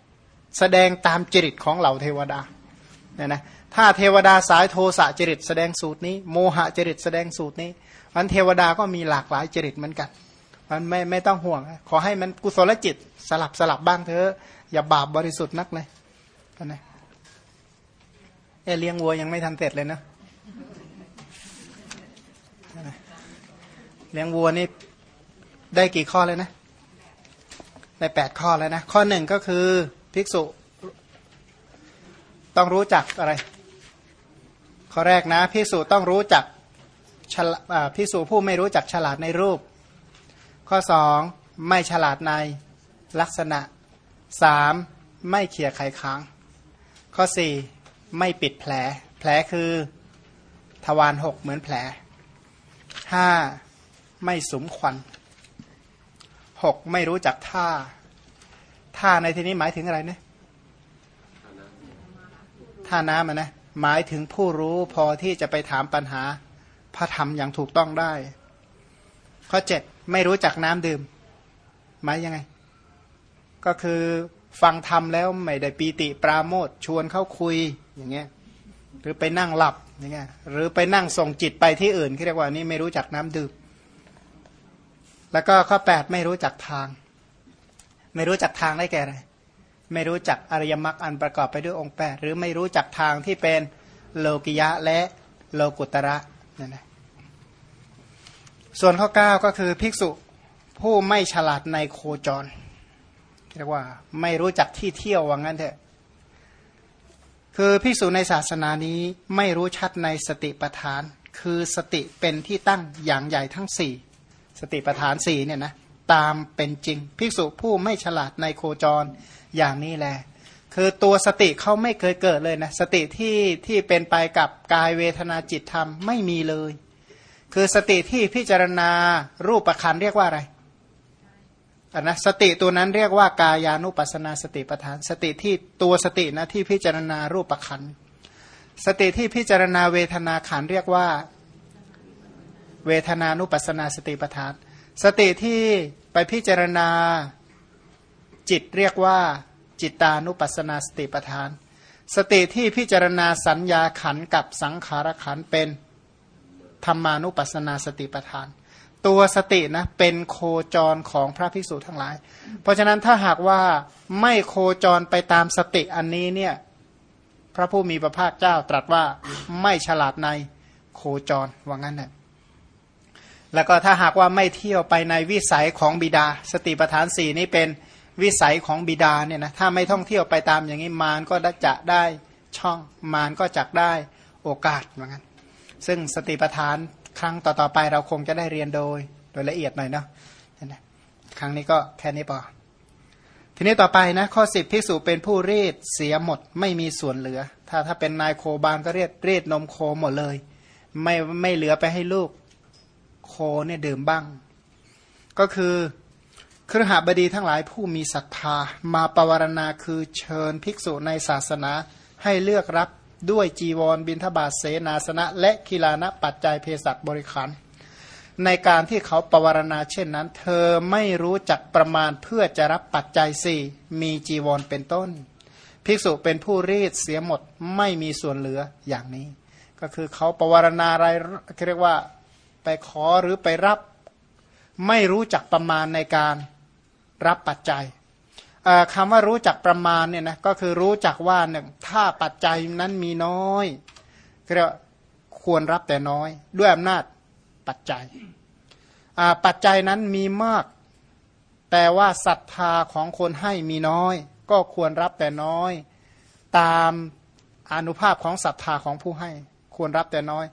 แสดงตามจริตของเหล่าเทวดาเนี่ยนะถ้าเทวดาสายโทสะจริตแสดงสูตรนี้ โมหะจริตแสดงสูตรนี้ มันเทวดาก็มีหลากหลายจริตเหมือนกันมันไม่ไม่ต้องห่วง ขอให้มันกุศลจิตสลับสลับบ้างเถอะ อย่าบาปบริสุทธิ์นักเลยนะเอเลี้ยงวัวยังไม่ทันเสร็จเลยนะเลี้ยงวัวนี่ได้กี่ข้อเลยนะได้แปดข้อแล้วนะ ข้อหนึ่งก็คือภิกษุ ต้องรู้จักอะไร ข้อแรกนะภิกษุต้องรู้จัก ภิกษุผู้ไม่รู้จักฉลาดในรูป ข้อสองไม่ฉลาดในลักษณะสามไม่เขี่ยไขค้าง ข้อสี่ไม่ปิดแผล แผลคือทวารหกเหมือนแผลห้าไม่สมควันหกไม่รู้จักท่า ท่าในที่นี้หมายถึงอะไรเนี่ยท่าน้ำนะหมายถึงผู้รู้พอที่จะไปถามปัญหา พระธรรมอย่างถูกต้องได้ ข้อเจ็ดไม่รู้จักน้ำดื่มหมายยังไง ก็คือฟังธรรมแล้วไม่ได้ปีติปราโมทชวนเข้าคุยอย่างเงี้ยหรือไปนั่งหลับอย่างเงี้ยหรือไปนั่งส่งจิตไปที่อื่นที่เรียกว่านี่ไม่รู้จักน้ำดื่มแล้วก็ข้อแปดไม่รู้จักทาง ไม่รู้จักทางได้แก่อะไรไม่รู้จักอริยมรรคอันประกอบไปด้วยองค์แปดหรือไม่รู้จักทางที่เป็นโลกิยะและโลกุตระ นั่นนะส่วนข้อ 9 ก็คือภิกษุผู้ไม่ฉลาดในโคจรเรียกว่าไม่รู้จักที่เที่ยวว่างั้นเถอะ คือพิสูจในศาสนานี้ไม่รู้ชัดในสติปัฏฐาน คือสติเป็นที่ตั้งอย่างใหญ่ทั้งสี่สติปัฏฐานสี่เนี่ยนะตามเป็นจริง ภิกษุผู้ไม่ฉลาดในโคจรอย่างนี้แหละ คือตัวสติเขาไม่เคยเกิดเลยนะสติที่ที่เป็นไปกับกายเวทนาจิตธรรมไม่มีเลย คือสติที่พิจารณารูปประคันเรียกว่าอะไรอันนะสติตัวนั้นเรียกว่ากายานุปัสนาสติปัฏฐาน สติที่ตัวสตินะที่พิจารณารูปประคันสติที่พิจารณาเวทนาขันเรียกว่าเวทนานุปัสนาสติปัฏฐาน สติที่ไปพิจารณาจิตเรียกว่า จิตานุปัสนาสติปัฏฐาน สติที่พิจารณาสัญญาขันกับสังขารขันเป็นธรรมานุปัสนาสติปัฏฐาน ตัวสตินะเป็นโคจรของพระภิกษุทั้งหลาย เพราะฉะนั้นถ้าหากว่าไม่โคจรไปตามสติอันนี้เนี่ยพระผู้มีพระภาคเจ้าตรัสว่าไม่ฉลาดในโคจรว่างั้นแหละแล้วก็ถ้าหากว่าไม่เที่ยวไปในวิสัยของบิดา สติปัฏฐานสี่นี้เป็น วิสัยของบิดาเนี่ยนะถ้าไม่ท่องเที่ยวไปตามอย่างนี้มารก็จะได้ช่องมารก็จักได้โอกาสเหมือนกันซึ่งสติปัฏฐานครั้งต่อๆไปเราคงจะได้เรียนโดยโดยละเอียดหน่อยเนาะครั้งนี้ก็แค่นี้พอทีนี้ต่อไปนะข้อสิบพิสูจเป็นผู้รีดเสียหมดไม่มีส่วนเหลือ ถ้าถ้าเป็นนายโคบานก็เรียดรีดนมโคหมดเลย ไม่ไม่เหลือไปให้ลูกโคเนี่ยดื่มบ้าง ก็คือ ครหบดีทั้งหลายผู้มีศรัทธามาปวารณาคือเชิญภิกษุในศาสนาให้เลือกรับด้วยจีวรบินทบาทเสนาสนะ และกีฬานะปัจจัยเภสัชบริขาร ในการที่เขาปวารณาเช่นนั้น เธอไม่รู้จักประมาณเพื่อจะรับปัจจัยสี่มีจีวรเป็นต้น ภิกษุเป็นผู้รีดเสียหมดไม่มีส่วนเหลืออย่างนี้ ก็คือเขาปวารณาอะไรเรียกว่าไปขอหรือไปรับ ไม่รู้จักประมาณในการ รับปัจจัยคำว่ารู้จักประมาณเนี่ยนะก็คือรู้จักว่าหนึ่งถ้าปัจจัยนั้นมีน้อยเรียกควรรับแต่น้อย ด้วยอำนาจปัจจัยปัจจัยนั้นมีมาก แต่ว่าศรัทธาของคนให้มีน้อย ก็ควรรับแต่น้อย ตามอนุภาพของศรัทธาของผู้ให้ ควรรับแต่น้อย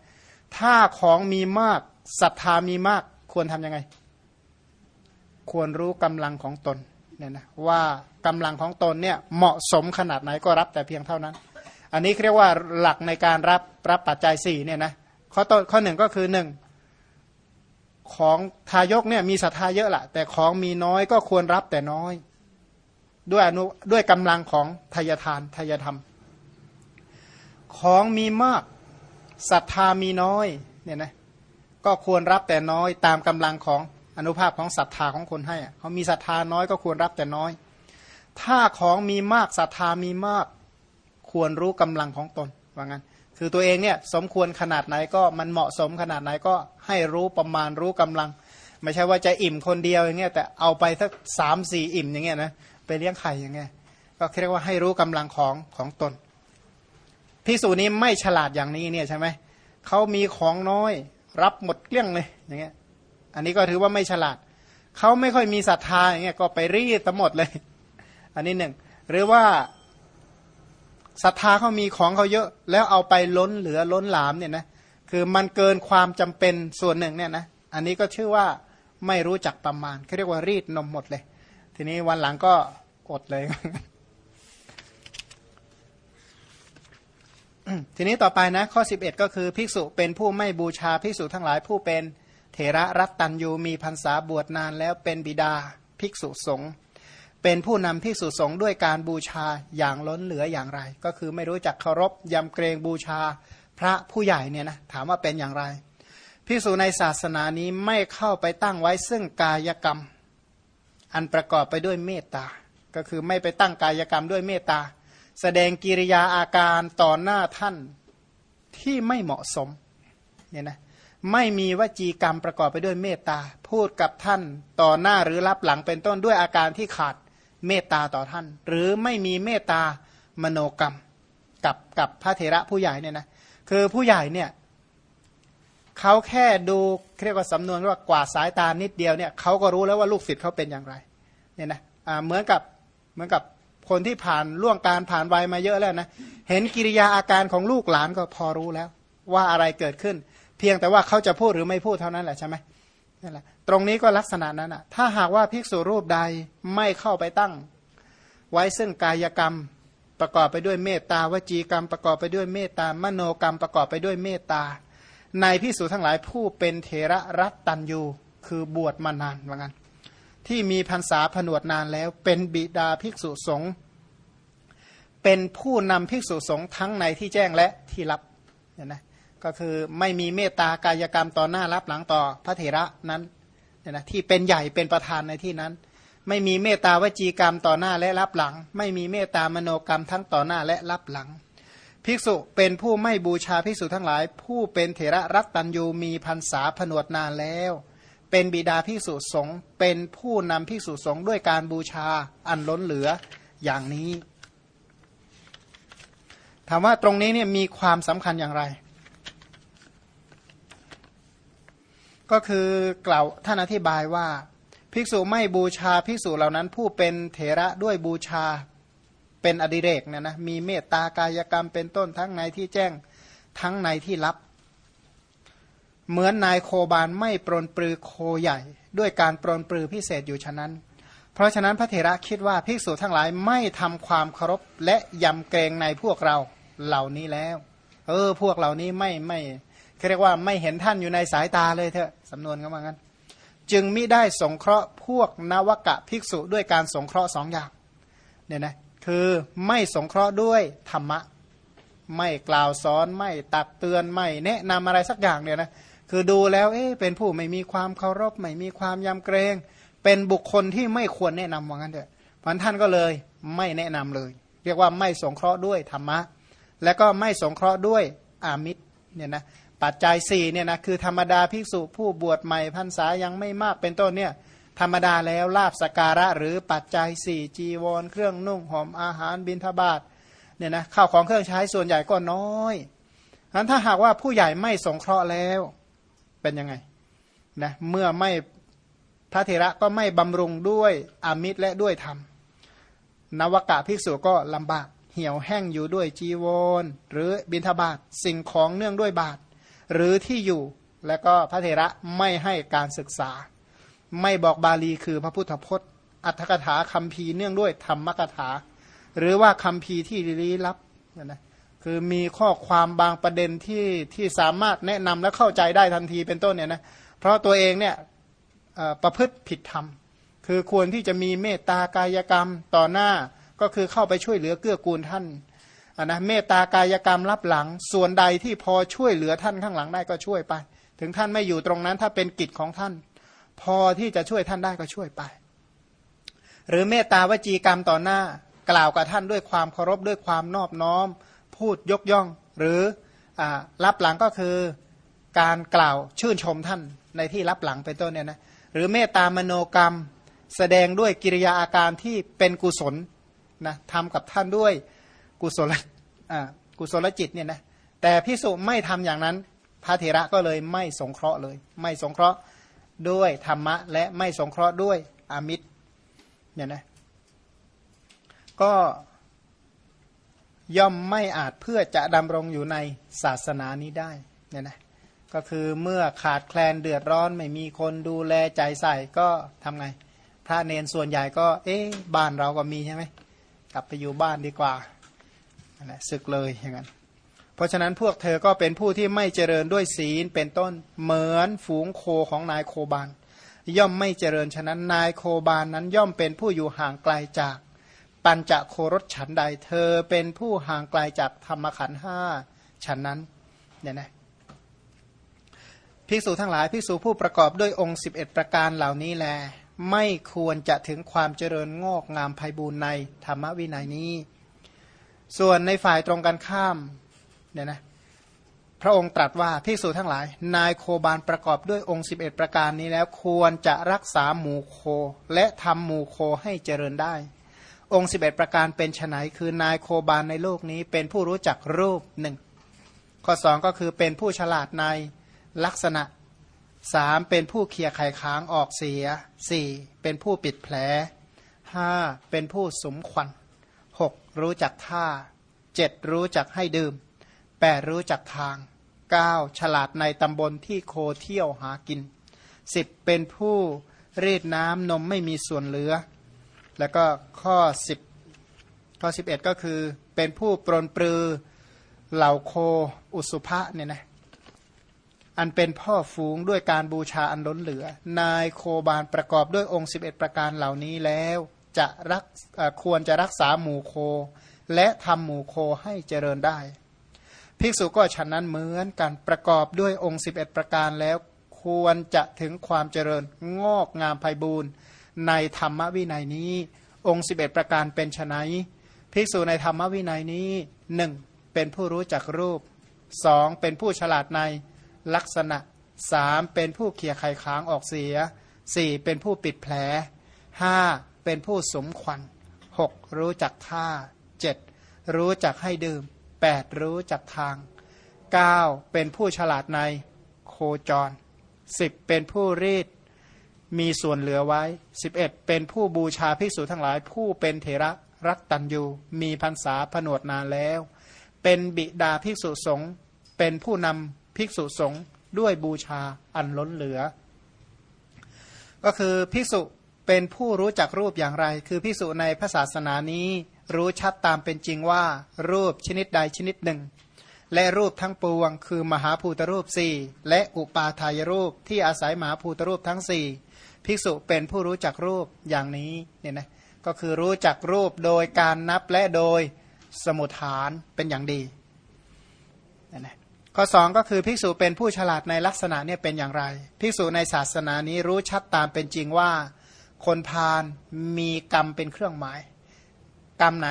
ถ้าของมีมากศรัทธามีมาก ควรทำยังไง ควรรู้กำลังของตนเนี่ยนะว่ากำลังของตนเนี่ยเหมาะสมขนาดไหนก็รับแต่เพียงเท่านั้น อันนี้เรียกว่าหลักในการรับรับปัจจัยสี่เนี่ยนะข้อต้นข้อหนึ่งก็คือหนึ่งของทายกเนี่ยมีศรัทธาเยอะแหละแต่ของมีน้อยก็ควรรับแต่น้อย ด้วยอนุด้วยกำลังของทายทานทายธรรม ของมีมากศรัทธามีน้อยเนี่ยนะก็ควรรับแต่น้อยตามกำลังของ อนุภาพของศรัทธาของคนให้เขามีศรัทธาน้อยก็ควรรับแต่น้อย ถ้าของมีมากศรัทธามีมาก ควรรู้กำลังของตนว่างั้น คือตัวเองเนี่ยสมควรขนาดไหนก็มันเหมาะสมขนาดไหนก็ให้รู้ประมาณรู้กำลัง ไม่ใช่ว่าจะอิ่มคนเดียวอย่างเงี้ยแต่เอาไปสักสามสี่อิ่มอย่างเงี้ยนะไปเลี้ยงไข่อย่างเงี้ยก็เรียกว่าให้รู้กำลังของของตนพิสูจนี้ไม่ฉลาดอย่างนี้เนี่ยใช่ไหมเขามีของน้อย รับหมดเกลี้ยงเลยอย่างเงี้ย อันนี้ก็ถือว่าไม่ฉลาด เขาไม่ค่อยมีศรัทธาอย่างเงี้ยก็ไปรีดทั้งหมดเลย อันนี้หนึ่งหรือว่าศรัทธาเขามีของเขาเยอะ แล้วเอาไปล้นเหลือล้นหลามเนี่ยนะคือมันเกินความจำเป็นส่วนหนึ่งเนี่ยนะอันนี้ก็ชื่อว่าไม่รู้จักประมาณเขาเรียกว่ารีดนมหมดเลย ทีนี้วันหลังก็อดเลย ทีนี้ต่อไปนะ ข้อ 11 ก็คือ ภิกษุเป็นผู้ไม่บูชาภิกษุทั้งหลายผู้เป็น เถระรัตตัญยูมีพรรษาบวชนานแล้วเป็นบิดาภิกษุสงฆ์เป็นผู้นำภิกษุสงฆ์ด้วยการบูชาอย่างล้นเหลืออย่างไร ก็คือไม่รู้จักเคารพยำเกรงบูชาพระผู้ใหญ่เนี่ยนะถามว่าเป็นอย่างไรภิกษุในศาสนานี้ไม่เข้าไปตั้งไว้ซึ่งกายกรรม อันประกอบไปด้วยเมตตา ก็คือไม่ไปตั้งกายกรรมด้วยเมตตา แสดงกิริยาอาการต่อหน้าท่านที่ไม่เหมาะสมเนี่ยนะ ไม่มีวจีกรรมประกอบไปด้วยเมตตา พูดกับท่านต่อหน้าหรือรับหลังเป็นต้นด้วยอาการที่ขาดเมตตาต่อท่าน หรือไม่มีเมตตามโนกรรม กับกับพระเถระผู้ใหญ่เนี่ยนะคือผู้ใหญ่เนี่ยเขาแค่ดูเรียกว่าสำนวนว่ากวาดสายตานิดเดียวเนี่ยเขาก็รู้แล้วว่าลูกศิษย์เขาเป็นอย่างไรเนี่ยนะเหมือนกับเหมือนกับคนที่ผ่านล่วงการผ่านวัยมาเยอะแล้วนะเห็นกิริยาอาการของลูกหลานก็พอรู้แล้ว ว่าอะไรเกิดขึ้น เพียงแต่ว่าเขาจะพูดหรือไม่พูดเท่านั้นแหละใช่ไหมนั่นแหละตรงนี้ก็ลักษณะนั้นอะ ถ้าหากว่าภิกษุรูปใดไม่เข้าไปตั้ง ไว้ซึ่งกายกรรมประกอบไปด้วยเมตตาวจีกรรมประกอบไปด้วยเมตตามโนกรรมประกอบไปด้วยเมตตา ในพิสูจทั้งหลายผู้เป็นเทระรัตตัญยูคือบวชมานานว่างั้นที่มีพรรษาผนวดนานแล้วเป็นบิดาภิกษุสงฆ์เป็นผู้นำภิกษุสงฆ์ทั้งในที่แจ้งและที่รับเนี่ยนะ ก็คือไม่มีเมตตากายกรรมต่อหน้ารับหลังต่อพระเถระนั้นเนี่ยนะที่เป็นใหญ่เป็นประธานในที่นั้น ไม่มีเมตตาวจีกรรมต่อหน้าและรับหลัง ไม่มีเมตตามโนกรรมทั้งต่อหน้าและรับหลัง ภิกษุเป็นผู้ไม่บูชาภิกษุทั้งหลาย ผู้เป็นเถระรัตตัญยูมีพรรษาผนวดนานแล้ว เป็นบิดาภิกษุสงฆ์เป็นผู้นำภิกษุสงฆ์ด้วยการบูชาอันล้นเหลืออย่างนี้ ถามว่าตรงนี้เนี่ยมีความสำคัญอย่างไร ก็คือกล่าวท่านอธิบายว่า ภิกษุไม่บูชาภิกษุเหล่านั้นผู้เป็นเถระด้วยบูชาเป็นอดิเรกเนี่ยนะมีเมตตากายกรรมเป็นต้นทั้งในที่แจ้งทั้งในที่ลับ เหมือนนายโคบานไม่ปรนปรือโคใหญ่ ด้วยการปรนปรือพิเศษอยู่ฉะนั้น เพราะฉะนั้นพระเถระคิดว่าภิกษุทั้งหลายไม่ทำความเคารพและยำเกรงในพวกเราเหล่านี้แล้ว เออ พวกเหล่านี้ไม่ไม่ เรียกว่าไม่เห็นท่านอยู่ในสายตาเลยเถอะสำนวนก็ว่างั้น จึงมิได้สงเคราะห์พวกนวกะภิกษุด้วยการสงเคราะห์สองอย่างเนี่ยนะคือไม่สงเคราะห์ด้วยธรรมะ ไม่กล่าวสอนไม่ตักเตือนไม่แนะนำอะไรสักอย่างเนี่ยนะคือดูแล้วเอ๊ะเป็นผู้ไม่มีความเคารพไม่มีความยำเกรง เป็นบุคคลที่ไม่ควรแนะนำว่างั้นเถอะพันท่านก็เลยไม่แนะนำเลย เรียกว่าไม่สงเคราะห์ด้วยธรรมะ แล้วก็ไม่สงเคราะห์ด้วยอามิตรเนี่ยนะ ปัจจัยสี่เนี่ยนะคือธรรมดาภิกษุผู้บวชใหม่พรรษายังไม่มากเป็นต้นเนี่ยธรรมดาแล้วลาบสการะหรือปัจจัยสี่จีวร เครื่องนุ่งห่มอาหารบิณฑบาตเนี่ยนะข้าวของเครื่องใช้ส่วนใหญ่ก็น้อยนั้นถ้าหากว่าผู้ใหญ่ไม่สงเคราะห์แล้วเป็นยังไงนะเมื่อไม่พระเถระก็ไม่บำรุงด้วยอามิตรและด้วยธรรมนวกะภิกษุก็ลำบากเหี่ยวแห้งอยู่ด้วยจีวร หรือบิณฑบาตสิ่งของเนื่องด้วยบาท หรือที่อยู่แล้วก็พระเถระไม่ให้การศึกษา ไม่บอกบาลีคือพระพุทธพจน์ อัตถกถาคัมภีเนื่องด้วยธรรมกถา หรือว่าคัมภีที่ลี้ลับนะคือมีข้อความบางประเด็นที่ที่สามารถแนะนำและเข้าใจได้ทันทีเป็นต้นเนี่ยนะเพราะตัวเองเนี่ยประพฤติผิดธรรม คือควรที่จะมีเมตตากายกรรมต่อหน้าก็คือเข้าไปช่วยเหลือเกื้อกูลท่าน นะเมตตากายกรรมรับหลัง ส่วนใดที่พอช่วยเหลือท่านข้างหลังได้ก็ช่วยไป ถึงท่านไม่อยู่ตรงนั้นถ้าเป็นกิจของท่าน พอที่จะช่วยท่านได้ก็ช่วยไป หรือเมตตาวจีกรรมต่อหน้า กล่าวกับท่านด้วยความเคารพด้วยความนอบน้อม พูดยกย่อง หรืออรับหลังก็คือการกล่าวชื่นชมท่านในที่รับหลังเป็นต้นเนี่ยนะหรือเมตตามโนกรรม แสดงด้วยกิริยาอาการที่เป็นกุศลนะทำกับท่านด้วย กุศลกุศลจิตเนี่ยนะแต่พิสุไม่ทำอย่างนั้นพระเถระก็เลยไม่สงเคราะห์เลย ไม่สงเคราะห์ด้วยธรรมะ และไม่สงเคราะห์ด้วยอามิตรเนี่ยนะก็ย่อมไม่อาจเพื่อจะดำรงอยู่ในศาสนานี้ได้เนี่ยนะก็คือเมื่อขาดแคลนเดือดร้อนไม่มีคนดูแลใจใส่ก็ทำไง พระเนนส่วนใหญ่ก็ เอ๊ะบ้านเราก็มีใช่ไหมกลับไปอยู่บ้านดีกว่า นะศึกเลยอย่างนั้นเพราะฉะนั้นพวกเธอก็เป็นผู้ที่ไม่เจริญด้วยศีลเป็นต้นเหมือนฝูงโคของนายโคบานย่อมไม่เจริญฉะนั้นนายโคบานนั้นย่อมเป็นผู้อยู่ห่างไกลจาก ปัญจโครถฉันใด เธอเป็นผู้ห่างไกลจากธรรมขันห้าฉันนั้นเนี่ยนะภิกษุทั้งหลายภิกษุผู้ประกอบด้วยองค์ 11 ประการเหล่านี้แล ไม่ควรจะถึงความเจริญงอกงามไพบูรณ์ในธรรมวินัยนี้ ส่วนในฝ่ายตรงกันข้ามเนี่ยนะพระองค์ตรัสว่าภิกษุทั้งหลาย นายโคบาลประกอบด้วยองค์ 11 ประการนี้แล้วควรจะรักษาหมู่โค และทำหมู่โคให้เจริญได้ องค์ 11 ประการเป็นไนคือนายโคบาลในโลกนี้เป็นผู้รู้จักรูปหนึ่งข้อสองก็คือเป็นผู้ฉลาดในลักษณะสามเป็นผู้เคลียร์ไข่ค้างออกเสียสี่เป็นผู้ปิดแผลห้าเป็นผู้สมควัน รู้จักท่าเจ็ดรู้จักให้ดื่มแปดรู้จักทางเก้าฉลาดในตำบลที่โคเที่ยวหากินสิบเป็นผู้รีดน้ำนมไม่มีส่วนเหลือ แล้วก็ข้อสิบข้อสิบเอ็ดก็คือเป็นผู้ปรนปรือเหล่าโคอุสุภะเนี่ยนะอันเป็นพ่อฟูงด้วยการบูชาอันล้นเหลือ นายโคบาลประกอบด้วยองค์ 11 ประการเหล่านี้แล้ว จะรักควรจะรักษาหมู่โค และทำหมู่โคให้เจริญได้ ภิกษุก็ฉันนั้นเหมือนกันประกอบด้วยองค์ 11 ประการแล้วควรจะถึงความเจริญงอกงามไพบูรณ์ในธรรมวินัยนี้ องค์ 11 ประการเป็นไนภิกษุในธรรมวินัยนี้หนึ่งเป็นผู้รู้จักรูปสองเป็นผู้ฉลาดในลักษณะสามเป็นผู้เขี่ยไข่ค้างออกเสียสี่เป็นผู้ปิดแผลห้า เป็นผู้สมควันหกรู้จักท่าเจ็ดรู้จักให้ดื่มแปดรู้จักทางเก้าเป็นผู้ฉลาดในโคจรสิบเป็นผู้รีดมีส่วนเหลือไว้สิบเอ็ดเป็นผู้บูชาภิกษุทั้งหลาย ผู้เป็นเถระรักตันยูมีพรรษาผนวดนานแล้ว เป็นบิดาภิกษุสงฆ์เป็นผู้นำภิกษุสงฆ์ด้วยบูชาอันล้นเหลือ ก็คือภิกษุ เป็นผู้รู้จักรูปอย่างไร คือภิกษุในพระศาสนานี้รู้ชัดตามเป็นจริงว่า รูปชนิดใดชนิดหนึ่ง และรูปทั้งปวง คือมหาภูตรูปสี่และอุปาทายรูปที่อาศัยมหาภูตรูปทั้งสี่ภิกษุเป็นผู้รู้จักรูปอย่างนี้เนี่ยนะก็คือรู้จักรูปโดยการนับและโดยสมุทฐานเป็นอย่างดีนะนะข้อสองก็คือภิกษุเป็นผู้ฉลาดในลักษณะเนี่ยเป็นอย่างไร ภิกษุในศาสนานี้รู้ชัดตามเป็นจริงว่า คนพาลมีกรรมเป็นเครื่องหมาย กรรมไหน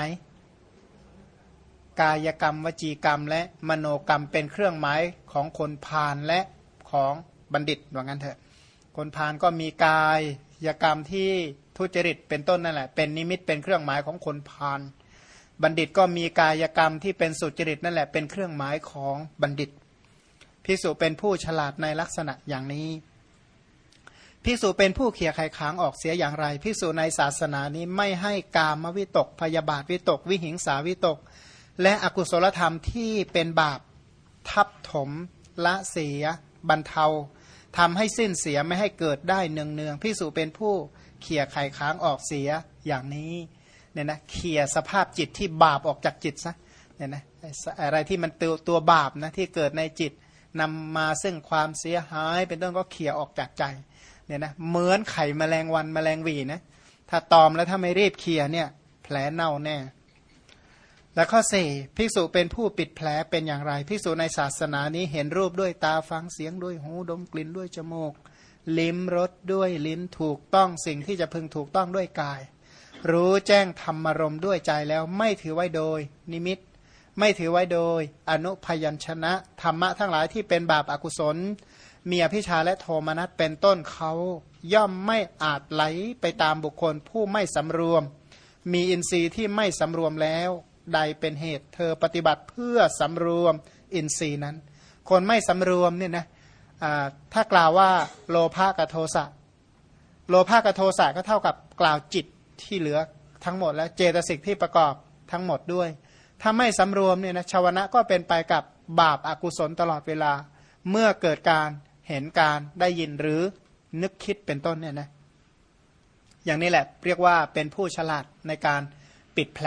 กายกรรมวจีกรรม และมโนกรรมเป็นเครื่องหมายของคนพาลและของบัณฑิตว่างั้นเถอะ คนพาลก็มีกายกรรมที่ทุจริตเป็นต้นนั่นแหละ เป็นนิมิตเป็นเครื่องหมายของคนพาลบัณฑิตก็มีกายกรรมที่เป็นสุจริตนั่นแหละเป็นเครื่องหมายของบัณฑิตพิสุเป็นผู้ฉลาดในลักษณะอย่างนี้ พิสุเป็นผู้เขี่ยไขค้างออกเสียอย่างไรพิสุในศาสนานี้ไม่ให้กามวิตก พยาบาทวิตก วิหิงสาวิตก และอกุศลธรรมที่เป็นบาปทับถม ละเสีย บรรเทาทำให้สิ้นเสียไม่ให้เกิดได้เนืองเนืองพิสุเป็นผู้เขี่ยไข่ค้างออกเสียอย่างนี้เนี่ยนะเขี่ยสภาพจิตที่บาปออกจากจิตซะเนี่ยนะอะไรที่มันตัวตัวบาปนะที่เกิดในจิตนำมาซึ่งความเสียหาย เป็นต้นก็เขี่ยออกจากใจ เนี่ยนะเหมือนไข่แมลงวันแมลงวีนะถ้าตอมแล้วถ้าไม่รีบเขี่ยเนี่ย แผลเน่าแน่ แล้วข้อสี่ภิกษุเป็นผู้ปิดแผลเป็นอย่างไรภิกษุในศาสนานี้เห็นรูปด้วยตาฟังเสียงด้วยหูดมกลิ่นด้วยจมูก ลิ้มรสด้วยลิ้นถูกต้องสิ่งที่จะพึงถูกต้องด้วยกาย รู้แจ้งธรรมรมด้วยใจแล้วไม่ถือไว้โดย นิมิต ไม่ถือไว้โดย อนุพยัญชนะธรรมะทั้งหลายที่เป็นบาปอากุศล มีอภิชาและโทมนัสเป็นต้นเขาย่อมไม่อาจไหลไปตามบุคคลผู้ไม่สำรวม มีอินทรีย์ที่ไม่สำรวมแล้ว ใดเป็นเหตุ เธอปฏิบัติเพื่อสำรวมอินทรีย์นั้น คนไม่สำรวมเนี่ยนะถ้ากล่าวว่าโลภะกับโทสะโลภะกับโทสะก็เท่ากับกล่าวจิตที่เหลือทั้งหมด และเจตสิกที่ประกอบทั้งหมดด้วย ถ้าไม่สำรวมเนี่ยนะชาวนะก็เป็นไปกับบาปอากุศลตลอดเวลาเมื่อเกิดการ เห็นการได้ยินหรือนึกคิดเป็นต้นเนี่ยนะอย่างนี้แหละเรียกว่าเป็นผู้ฉลาดในการปิดแผล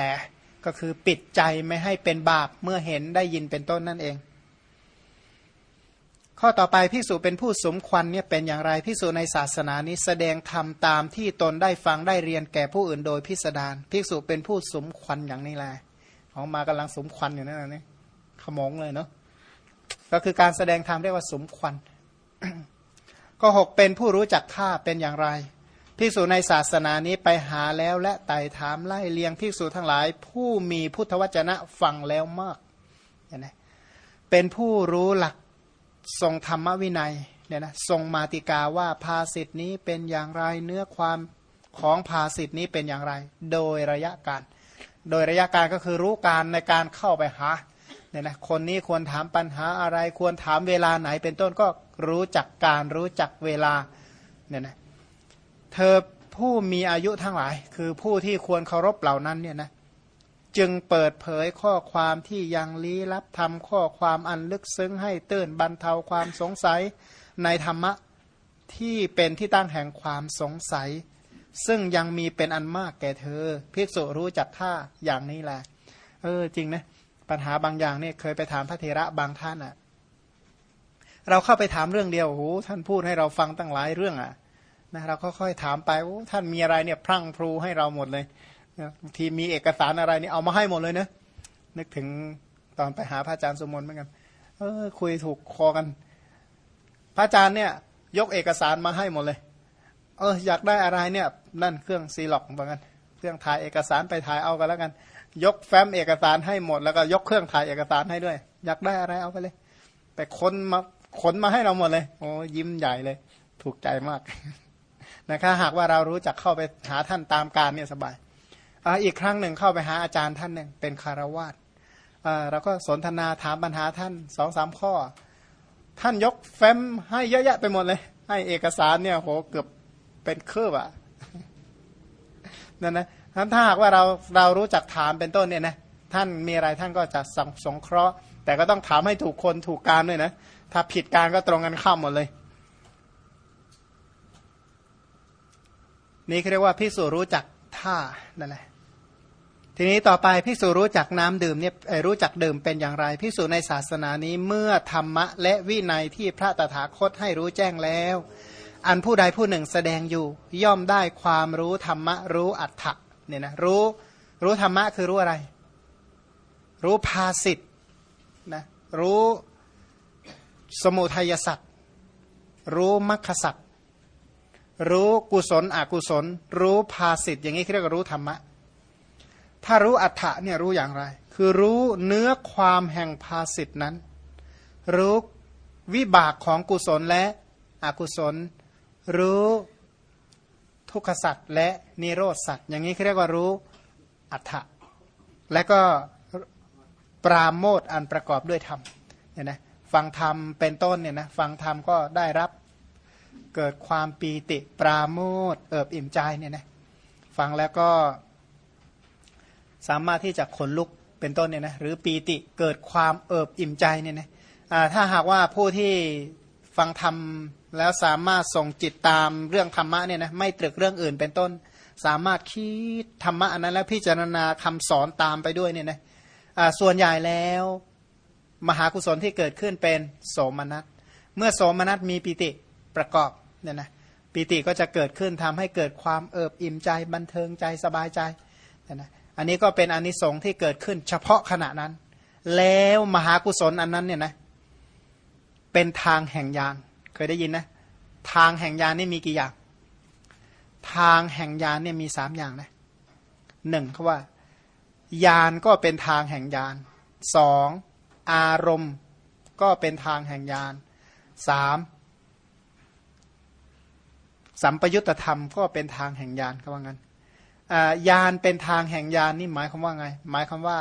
ก็คือปิดใจไม่ให้เป็นบาปเมื่อเห็นได้ยินเป็นต้นนั่นเอง ข้อต่อไปพิสูจเป็นผู้สมควันเนี่ยเป็นอย่างไรพิสูจในศาสนานี้แสดงธรรมตามที่ตนได้ฟังได้เรียนแก่ผู้อื่นโดยพิสดารพิสูจเป็นผู้สมควันอย่างนี้แหละออกมากำลังสมควันอยู่นั่นนี่ขมงเลยเนาะก็คือการแสดงธรรมเรียกว่าสมควัน ก็หกเป็นผู้รู้จักท่าเป็นอย่างไรพิสูจในศาสนานี้ไปหาแล้วและไต่ถามไล่เลียงพิสูจทั้งหลาย ผู้มีพุทธวจนะฟังแล้วมากเห็นไหมเป็นผู้รู้หลักทรงธรรมวินัยเนี่ยนะทรงมาติกาว่าภาสิทธินี้เป็นอย่างไรเนื้อความของภาสิทธินี้เป็นอย่างไร โดยระยะการ โดยระยะการก็คือรู้การในการเข้าไปหาเนี่ยนะคนนี้ควรถามปัญหาอะไรควรถามเวลาไหนเป็นต้นก็ รู้จักการรู้จักเวลาเนี่ยนะเธอผู้มีอายุทั้งหลาย คือผู้ที่ควรเคารพเหล่านั้นเนี่ยนะจึงเปิดเผยข้อความที่ยังลี้ลับทำข้อความอันลึกซึ้งให้ตื่นบรรเทาความสงสัยในธรรมะที่เป็นที่ตั้งแห่งความสงสัย ซึ่งยังมีเป็นอันมากแก่เธอภิกษุรู้จักท่าอย่างนี้แหละเออจริงนะปัญหาบางอย่างเนี่ยเคยไปถามพระเทระบางท่านอะ่ะ เราเข้าไปถามเรื่องเดียวโอ้โหท่านพูดให้เราฟังตั้งหลายเรื่องอะนะเราค่อยๆถามไปโอ้ท่านมีอะไรเนี่ยพรั่งพรูให้เราหมดเลยทีมีเอกสารอะไรนี่เอามาให้หมดเลยเนะนึกถึงตอนไปหาพระอาจารย์สมมติเหมือนกันเออคุยถูกคอกัน พระอาจารย์เนี่ย ยกเอกสารมาให้หมดเลย เอออยากได้อะไรเนี่ย นั่นเครื่องซีล็อกเหมือนกันเครื่องถ่ายเอกสารไปถ่ายเอากันแล้วกัน ยกแฟ้มเอกสารให้หมดแล้วก็ยกเครื่องถ่ายเอกสารให้ด้วย อยากได้อะไรเอาไปเลย ไปค้นมา ขนมาให้เราหมดเลย โอ้ยิ้มใหญ่เลย ถูกใจมากนะคะหากว่าเรารู้จักเข้าไปหาท่านตามการเนี่ยสบายออีกครั้งหนึ่งเข้าไปหาอาจารย์ท่านหนึ่งเป็นคารวาสเราก็สนทนาถามปัญหาท่านสองสามข้อ ท่านยกแฟ้มให้เยอะแยะไปหมดเลย ให้เอกสารเนี่ยโหเกือบเป็นเครือบอะนั่นนะท่านถ้าหากว่าเราเรารู้จักถามเป็นต้นเนี่ยนะท่านมีอะไรท่านก็จะสงสงเคราะห์ แต่ก็ต้องถามให้ถูกคนถูกการด้วยนะ ถ้าผิดการก็ตรงกันข้ามหมดเลย นี่เรียกว่าพิสูรู้จักท่านั่นแหละทีนี้ต่อไปพิสูรู้จักน้ำดื่มเนี่ยรู้จักดื่มเป็นอย่างไรพิสูในศาสนานี้เมื่อธรรมะและวินัยที่พระตถาคตให้รู้แจ้งแล้ว อันผู้ใดผู้หนึ่งแสดงอยู่ ย่อมได้ความรู้ธรรมะรู้อัฏฐะเนี่ยนะรู้รู้ธรรมะคือรู้อะไร รู้ภาสิทธ์นะรู้ สมุทัยสัตว์รู้มรรคสัตว์รู้กุศลอกุศล รู้ภาสิทธ์อย่างนี้เรียกว่ารู้ธรรมะ ถ้ารู้อัฏฐะเนี่ยรู้อย่างไร คือรู้เนื้อความแห่งภาสิทธนั้น รู้วิบากของกุศลและอกุศล รู้ทุกขสัตว์และนิโรธสัตว์อย่างนี้เรียกว่ารู้อัฏฐะและก็ปราโมทอันประกอบด้วยธรรมเนี่ยนะ ฟังธรรมเป็นต้นเนี่ยนะฟังธรรมก็ได้รับเกิดความปีติปราโมทเอิบอิ่มใจเนี่ยนะฟังแล้วก็สามารถที่จะขนลุกเป็นต้นเนี่ยนะหรือปีติเกิดความเอิบอิ่มใจเนี่ยนะถ้าหากว่าผู้ที่ฟังธรรมแล้วสามารถส่งจิตตามเรื่องธรรมะเนี่ยนะไม่ตรึกเรื่องอื่นเป็นต้น สามารถคิดธรรมะอันนั้นแล้วพิจารณาคำสอนตามไปด้วยเนี่ยนะส่วนใหญ่แล้ว มหากุศลที่เกิดขึ้นเป็นโสมนัส เมื่อโสมนัสมีปิติประกอบเนี่ยนะปิติก็จะเกิดขึ้นทำให้เกิดความเอิบอิ่มใจบันเทิงใจสบายใจนะอันนี้ก็เป็นอนนิสงส์ที่เกิดขึ้นเฉพาะขณะนั้น แล้วมหากุศลอันนั้นเนี่ยนะเป็นทางแห่งยานเคยได้ยินนะทางแห่งยานนี่มีกี่อย่าง ทางแห่งยานเนี่ยมีสามอย่างนะหนึ่งเขาว่ายานก็เป็นทางแห่งยานสอง อารมณ์ก็เป็นทางแห่งยานสามสัมปยุตธรรมก็เป็นทางแห่งยานเขาว่างั้นยานเป็นทางแห่งยานนี่หมายความว่าไง หมายความว่า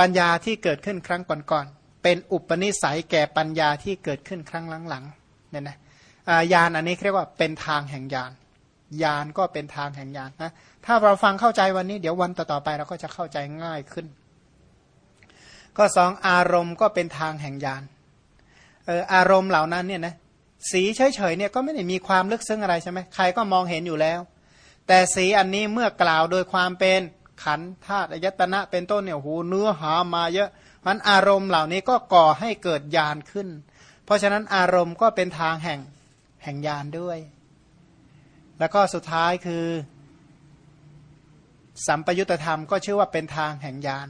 ปัญญาที่เกิดขึ้นครั้งก่อนๆเป็นอุปนิสัยแก่ปัญญาที่เกิดขึ้นครั้งหลังๆเนี่ยนะยานอันนี้เรียกว่าเป็นทางแห่งยานยานก็เป็นทางแห่งยานนะถ้าเราฟังเข้าใจวันนี้ เดี๋ยววันต่อๆไปเราก็จะเข้าใจง่ายขึ้น ก็สองอารมณ์ก็เป็นทางแห่งยานเอออารมณ์เหล่านั้นเนี่ยนะสีเฉยๆเนี่ยก็ไม่ได้มีความลึกซึ้งอะไรใช่ไหมใครก็มองเห็นอยู่แล้ว แต่สีอันนี้เมื่อกล่าวโดยความเป็นขันธาตุอายตนะเป็นต้นเนี่ยหูเนื้อหามาเยอะมันอารมณ์เหล่านี้ก็ก่อให้เกิดญาณขึ้น เพราะฉะนั้นอารมณ์ก็เป็นทางแห่งแห่งญาณด้วย แล้วก็สุดท้ายคือ สัมปยุตธรรมก็ชื่อว่าเป็นทางแห่งญาณ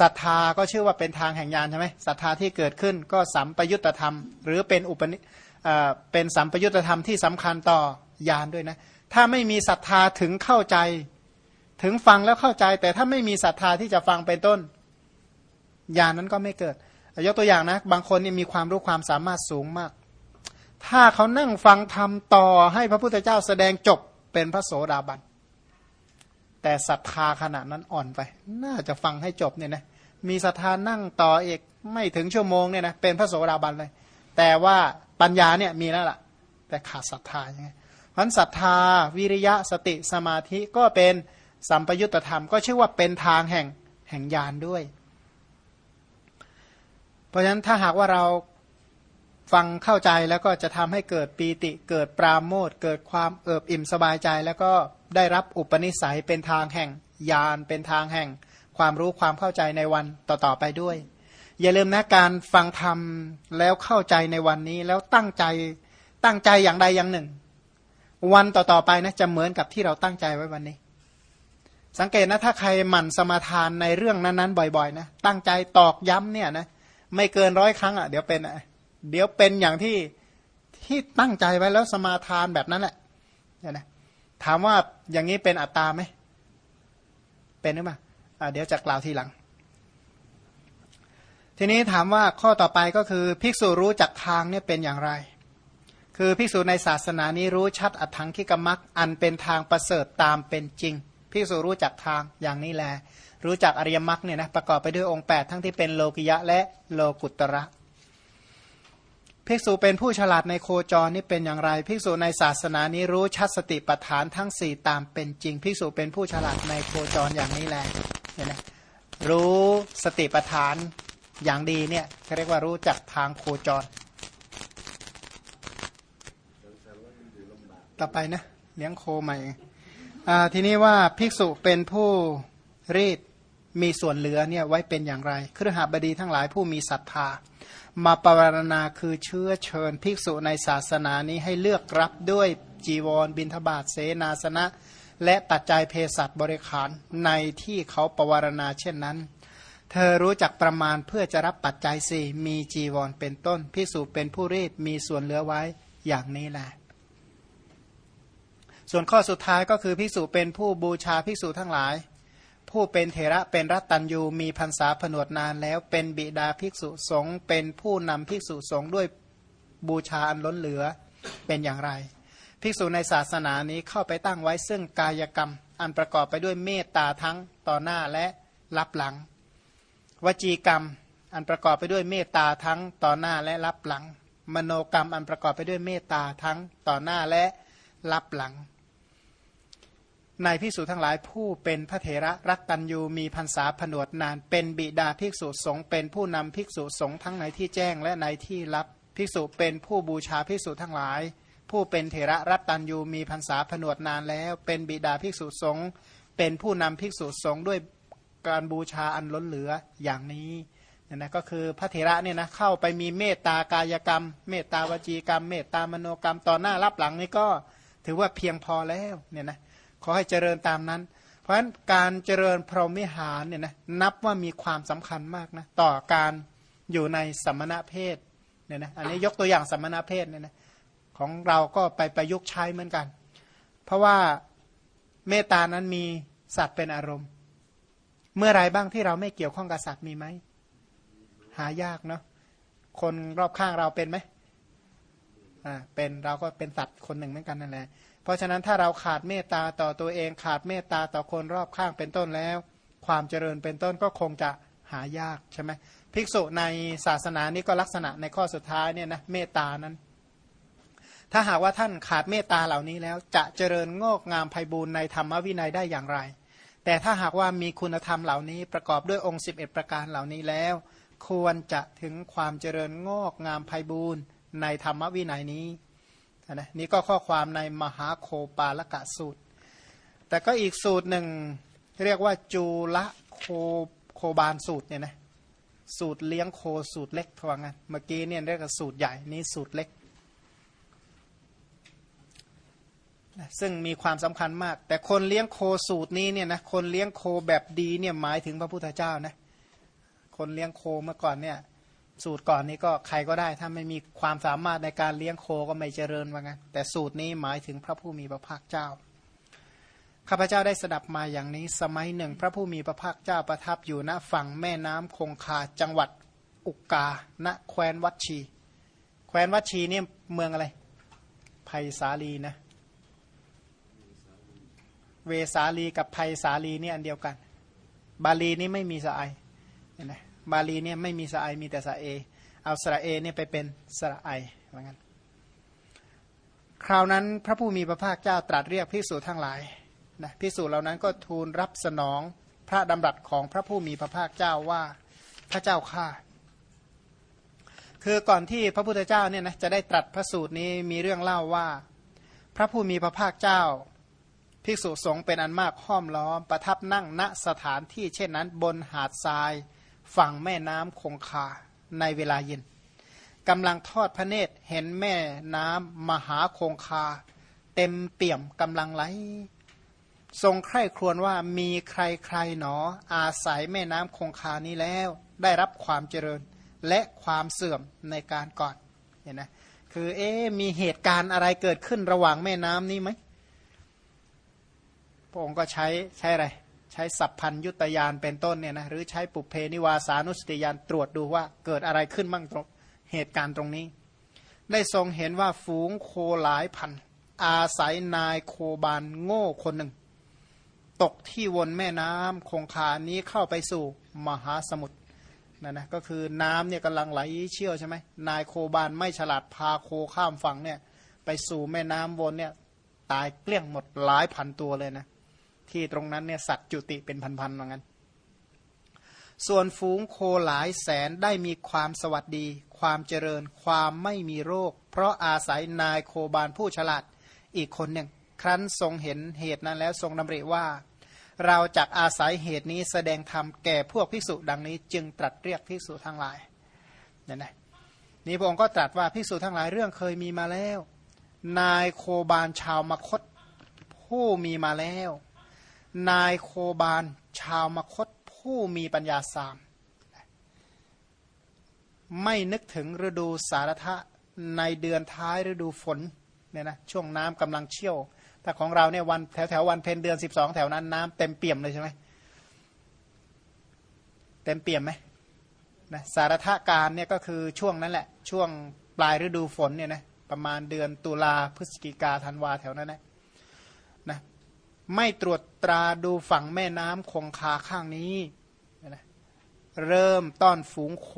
ศรัทธาก็ชื่อว่าเป็นทางแห่งญาณใช่ไหมศรัทธาที่เกิดขึ้นก็สัมปยุตธรรม หรือเป็นอุปนิเป็นสัมปยุตธรรมที่สำคัญต่อญาณด้วยนะถ้าไม่มีศรัทธาถึงเข้าใจ ถึงฟังแล้วเข้าใจ แต่ถ้าไม่มีศรัทธาที่จะฟังเป็นต้นญาณนนั้นก็ไม่เกิดยกตัวอย่างนะ บางคนนี่มีความรู้ความสามารถสูงมาก ถ้าเขานั่งฟังธรรมต่อให้พระพุทธเจ้าแสดงจบเป็นพระโสดาบัน แต่ศรัทธาขนาดนั้นอ่อนไป น่าจะฟังให้จบเนี่ยนะมีศรัทธานั่งต่อเอกไม่ถึงชั่วโมงเนี่ยนะเป็นพระโสดาบันเลย แต่ว่าปัญญาเนี่ยมีแล้วล่ะ แต่ขาดศรัทธาอย่างไงพันศรัทธาวิริยะสติสมาธิก็เป็นสัมปยุตธรรม ก็ชื่อว่าเป็นทางแห่งแห่งญาณด้วย เพราะฉะนั้นถ้าหากว่าเราฟังเข้าใจแล้วก็จะทำให้เกิดปีติเกิดปราโมทเกิดความเอิบอิ่มสบายใจแล้วก็ ได้รับอุปนิสัยเป็นทางแห่งญาณเป็นทางแห่ง ความรู้ความเข้าใจในวันต่อๆไปด้วย อย่าลืมนะการฟังธรรมแล้วเข้าใจในวันนี้แล้วตั้งใจตั้งใจอย่างใดอย่างหนึ่ง วันต่อๆไปนะจะเหมือนกับที่เราตั้งใจไว้วันนี้ สังเกตนะถ้าใครหมั่นสมาทานในเรื่องนั้นๆ บ่อยๆนะตั้งใจตอกย้ำเนี่ยนะไม่เกินร้อยครั้งอะเดี๋ยวเป็นอะเดี๋ยวเป็นอย่างที่ที่ตั้งใจไว้แล้วสมาทานแบบนั้นแหละเนี่ยนะ ถามว่าอย่างนี้เป็นอัตตาไหม เป็นหรือเปล่าเดี๋ยวจะกล่าวทีหลัง ทีนี้ถามว่าข้อต่อไปก็คือ ภิกษุรู้จักทางเนี่ยเป็นอย่างไร คือภิกษุในศาสนานี้รู้ชัดอัตถังคิกมักอันเป็นทางประเสริฐตามเป็นจริง ภิกษุรู้จักทางอย่างนี้แหละรู้จักอริยมรรคเนี่ยนะประกอบไปด้วยองค์ 8 ทั้งที่เป็นโลกิยะและโลกุตระ ภิกษุเป็นผู้ฉลาดในโคจรนี่เป็นอย่างไร ภิกษุในศาสนานี้รู้ชัดสติปัฏฐานทั้ง4ตามเป็นจริง ภิกษุเป็นผู้ฉลาดในโคจรอย่างนี้แหละเห็นไหมรู้สติปัฏฐานอย่างดีเนี่ยเขาเรียกว่ารู้จักทางโคจร ต่อไปนะเลี้ยงโคใหม่ทีนี้ว่าภิกษุเป็นผู้รีดมีส่วนเหลือเนี่ยไว้เป็นอย่างไรเครือหาบดีทั้งหลายผู้มีศรัทธา มาปรารณาคือเชื้อเชิญภิกษุในศาสนานี้ให้เลือกรับด้วยจีวรบินทบาทเสนาสนะ และปัจจัยเภสัชบริขารในที่เขาปวารณาเช่นนั้น เธอรู้จักประมาณเพื่อจะรับปัจจัยสี่มีจีวรเป็นต้นภิกษุเป็นผู้รีดมีส่วนเหลือไว้อย่างนี้แหละส่วนข้อสุดท้ายก็คือภิกษุเป็นผู้บูชาภิกษุทั้งหลาย ผู้เป็นเถระเป็นรัตตัญยูมีพรรษาผนวดนานแล้วเป็นบิดาภิกษุสงฆ์เป็นผู้นำภิกษุสงฆ์ด้วยบูชาอันล้นเหลือเป็นอย่างไร ภิกษุในศาสนานี้เข้าไปตั้งไว้ซึ่งกายกรรม อันประกอบไปด้วยเมตตาทั้งต่อหน้าและรับหลัง วจีกรรม อันประกอบไปด้วยเมตตาทั้งต่อหน้าและรับหลัง มโนกรรมอันประกอบไปด้วยเมตตาทั้งต่อหน้าและรับหลัง ในภิกษุทั้งหลายผู้เป็นพระเถระรัตตัญยูมีพรรษาผนวดนาน เป็นบิดาภิกษุสงฆ์เป็นผู้นำภิกษุสงฆ์ทั้งในที่แจ้งและในที่ลับภิกษุเป็นผู้บูชาภิกษุทั้งหลาย ผู้เป็นเถระรัตตัญยูมีพรรษาผนวดนานแล้ว เป็นบิดาภิกษุสงฆ์เป็นผู้นำภิกษุสงฆ์ด้วยการบูชาอันล้นเหลืออย่างนี้เนี่ยนะก็คือพระเถระเนี่ยนะเข้าไปมีเมตตากายกรรม เมตตาวจีกรรม เมตตามโนกรรมต่อหน้ารับหลังนี่ก็ถือว่าเพียงพอแล้วเนี่ยนะ ขอให้เจริญตามนั้น เพราะฉะนั้นการเจริญพรหมิหารเนี่ยนะนับว่ามีความสำคัญมากนะต่อการอยู่ในสมณะเพศเนี่ยนะอันนี้ยกตัวอย่างสมณะเพศเนี่ยนะของเราก็ไปประยุกต์ใช้เหมือนกัน เพราะว่าเมตานั้นมีสัตว์เป็นอารมณ์ เมื่อไรบ้างที่เราไม่เกี่ยวข้องกับสัตว์มีไหมหายากเนาะคนรอบข้างเราเป็นไหมอ่าเป็นเราก็เป็นสัตว์คนหนึ่งเหมือนกันนั่นแหละ เพราะฉะนั้นถ้าเราขาดเมตตาต่อตัวเองขาดเมตตาต่อคนรอบข้างเป็นต้นแล้ว ความเจริญเป็นต้นก็คงจะหายากใช่ไหมภิกษุในศาสนานี้ก็ลักษณะในข้อสุดท้ายเนี่ยนะเมตตานั้น ถ้าหากว่าท่านขาดเมตตาเหล่านี้แล้วจะเจริญงอกงามไพบูรณ์ในธรรมวินัยได้อย่างไร แต่ถ้าหากว่ามีคุณธรรมเหล่านี้ประกอบด้วยองค์ 11 ประการเหล่านี้แล้ว ควรจะถึงความเจริญงอกงามไพบูรณ์ในธรรมวินัยนี้ นะนี่ก็ข้อความในมหาโคปาลกะสูตร แต่ก็อีกสูตรหนึ่งเรียกว่าจูละโคโคบาลสูตรเนี่ยนะสูตรเลี้ยงโคสูตรเล็กทว่างั้นเมื่อกี้เนี่ยเรียกว่าสูตรใหญ่นี้สูตรเล็ก ซึ่งมีความสำคัญมาก แต่คนเลี้ยงโคสูตรนี้เนี่ยนะคนเลี้ยงโคแบบดีเนี่ยหมายถึงพระพุทธเจ้านะคนเลี้ยงโคเมื่อก่อนเนี่ย สูตรก่อนนี้ก็ใครก็ได้ ถ้าไม่มีความสามารถในการเลี้ยงโคก็ไม่เจริญว่างั้นแต่สูตรนี้หมายถึงพระผู้มีพระภาคเจ้าข้าพเจ้าได้สดับมาอย่างนี้ สมัยหนึ่ง พระผู้มีพระภาคเจ้าประทับอยู่ณฝั่งแม่น้ำคงคาจังหวัดอุกกาณแคว้นวัดชี แคว้นวัดชีเนี่ยเมืองอะไรไผ่สาลีนะ เวสาลีกับไผ่สาลีนี่อันเดียวกัน บาลีนี่ไม่มีสายเห็นไหม บาลีเนี่ยไม่มีสะไอมีแต่สะเอ เอาสระเอเนี่ยไปเป็นสระไอว่างั้นคราวนั้นพระผู้มีพระภาคเจ้าตรัสเรียกพิสูจทั้งหลายนะพิสูจเหล่านั้นก็ทูลรับสนองพระดำรัสของพระผู้มีพระภาคเจ้าว่าพระเจ้าข้าคือก่อนที่พระพุทธเจ้าเนี่ยนะจะได้ตรัสพระสูตรนี้มีเรื่องเล่าว่า พระผู้มีพระภาคเจ้า ภิกษุสงฆ์เป็นอันมากห้อมล้อมประทับนั่งณสถานที่เช่นนั้นบนหาดทราย ฝั่งแม่น้ำคงคาในเวลาเย็นกำลังทอดพระเนตรเห็นแม่น้ำมหาคงคา เต็มเปี่ยมกำลังไหล ทรงใคร่ครวญว่ามีใครใครหนอ อาศัยแม่น้ำคงคานี้แล้ว ได้รับความเจริญและความเสื่อมในการก่อนเห็นไหมคือเอ๊มีเหตุการณ์อะไรเกิดขึ้นระหว่างแม่น้ำนี้ไหมพระองค์ก็ใช้ใช้อะไร ใช้สัพพัญยุตยานเป็นต้นเนี่ยนะหรือใช้ปุเพนิวาสานุสติยานตรวจดูว่าเกิดอะไรขึ้นบ้างตรงเหตุการณ์ตรงนี้ ได้ทรงเห็นว่าฝูงโคหลายพัน อาศัยนายโคบานโง่คนหนึ่ง ตกที่วนแม่น้ำคงคานี้เข้าไปสู่มหาสมุทรนะนะก็คือน้ำเนี่ยกำลังไหลเชี่ยวใช่ไหมนายโคบานไม่ฉลาดพาโคข้ามฝั่งเนี่ยไปสู่แม่น้ำวนเนี่ยตายเกลี้ยงหมดหลายพันตัวเลยนะ ที่ตรงนั้นเนี่ยสัตว์จุติเป็นพันๆว่างั้นส่วนฝูงโคหลายแสนได้มีความสวัสดี ความเจริญ ความไม่มีโรค เพราะอาศัยนายโคบานผู้ฉลาดอีกคนหนึ่ง ครั้นทรงเห็นเหตุนั้นแล้วทรงดำริว่า เราจากอาศัยเหตุนี้แสดงธรรมแก่พวกภิกษุดังนี้ จึงตรัสเรียกภิกษุทั้งหลายเนี่ยนะนี่พระองค์ก็ตรัสว่าภิกษุทั้งหลายเรื่องเคยมีมาแล้ว นายโคบานชาวมคตผู้มีมาแล้ว นายโคบานชาวมคตผู้มีปัญญาสาม ไม่นึกถึงฤดูสารทะในเดือนท้ายฤดูฝนเนี่ยนะช่วงน้ำกำลังเชี่ยว แต่ของเราเนี่ยวันแถวแถววันเพนเดือนสิบสองแถวนั้นน้ำเต็มเปี่ยมเลยใช่ไหมเต็มเปี่ยมไหมนะสารทะการเนี่ยก็คือช่วงนั้นแหละ ช่วงปลายฤดูฝนเนี่ยนะประมาณเดือนตุลาพฤศจิกาธันวาแถวนั้นนะ ไม่ตรวจตราดูฝั่งแม่น้ำคงคาข้างนี้ เริ่มต้อนฝูงโค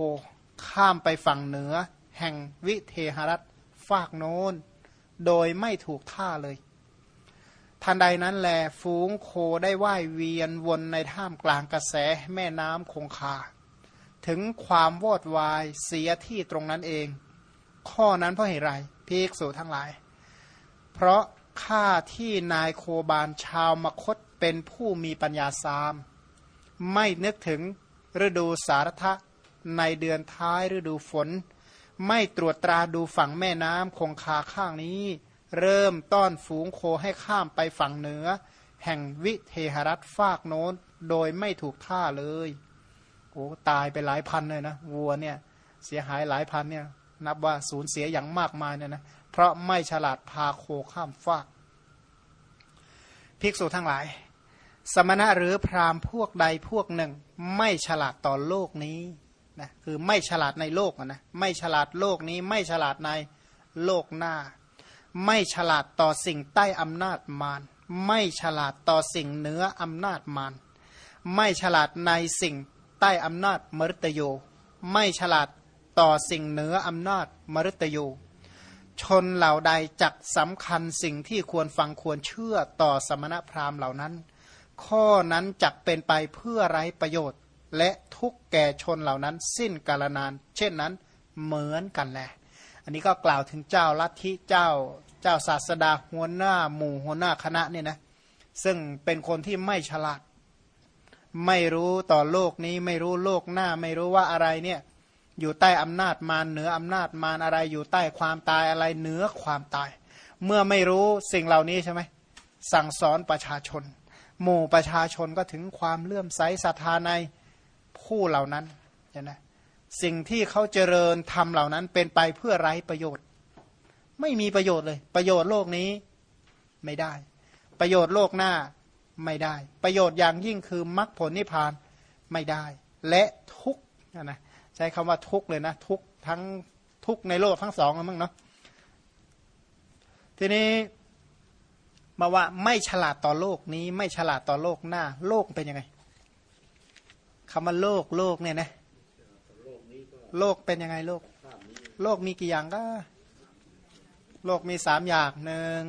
ข้ามไปฝั่งเหนือ แห่งวิเทหรัฐฟากโน้น โดยไม่ถูกท่าเลย ทันใดนั้นแลฝูงโคได้ว่ายเวียนวนในท่ามกลางกระแสแม่น้ำคงคา ถึงความวอดวายเสียที่ตรงนั้นเอง ข้อนั้นเพราะเหตุไรพีกสูทั้งหลาย เพราะ ข้าที่นายโคบาลชาวมคตเป็นผู้มีปัญญาสาม ไม่นึกถึงฤดูสารทะในเดือนท้ายฤดูฝน ไม่ตรวจตราดูฝั่งแม่น้ำคงคาข้างนี้ เริ่มต้อนฝูงโคให้ข้ามไปฝั่งเหนือ แห่งวิเทหรัฐฟากโน้น โดยไม่ถูกท่าเลยโอ้ตายไปหลายพันเลยนะวัวเนี่ยเสียหายหลายพันเนี่ยนับว่าสูญเสียอย่างมากมายเนี่ยนะ เพราะไม่ฉลาดพาโคข้ามฟากภิกษุทั้งหลาย สมณะหรือพราหมณ์พวกใดพวกหนึ่ง ไม่ฉลาดต่อโลกนี้นะคือไม่ฉลาดในโลกนะไม่ฉลาดโลกนี้ ไม่ฉลาดในโลกหน้า ไม่ฉลาดต่อสิ่งใต้อำนาจมารไม่ฉลาดต่อสิ่งเหนืออำนาจมารไม่ฉลาดในสิ่งใต้อำนาจมรตโย ไม่ฉลาดต่อสิ่งเหนืออำนาจมรตโย ชนเหล่าใดจักสำคัญสิ่งที่ควรฟังควรเชื่อต่อสมณพราหมณ์เหล่านั้น ข้อนั้นจักเป็นไปเพื่อไร้ประโยชน์ และทุกแก่ชนเหล่านั้นสิ้นกาลนาน เช่นนั้นเหมือนกันแหละ อันนี้ก็กล่าวถึงเจ้าลัทธิเจ้าเจ้าศาสดาหัวหน้าหมู่หัวหน้าคณะเนี่ยนะซึ่งเป็นคนที่ไม่ฉลาด ไม่รู้ต่อโลกนี้ไม่รู้โลกหน้าไม่รู้ว่าอะไรเนี่ย อยู่ใต้อำนาจมารเหนืออำนาจมารอะไรอยู่ใต้ความตายอะไรเหนือความตาย เมื่อไม่รู้สิ่งเหล่านี้ใช่ไหมสั่งสอนประชาชน หมู่ประชาชนก็ถึงความเลื่อมใสศรัทธาในผู้เหล่านั้นนไหมสิ่งที่เขาเจริญทำเหล่านั้นเป็นไปเพื่อไร้ประโยชน์ ไม่มีประโยชน์เลย ประโยชน์โลกนี้ไม่ได้ ประโยชน์โลกหน้าไม่ได้ ประโยชน์อย่างยิ่งคือมรรคผลนิพพานไม่ได้ และทุกนะ ใช้คำว่าทุกเลยนะ ทุกทั้งทุกในโลกทั้งสองมั้งเนาะทีนี้มาว่าไม่ฉลาดต่อโลกนี้ไม่ฉลาดต่อโลกหน้า โลกเป็นยังไงคำว่าโลกโลกเนี่ยนะโลกเป็นยังไงโลก โลกมีกี่อย่างก็ โลกมีสามอย่างหนึ่ง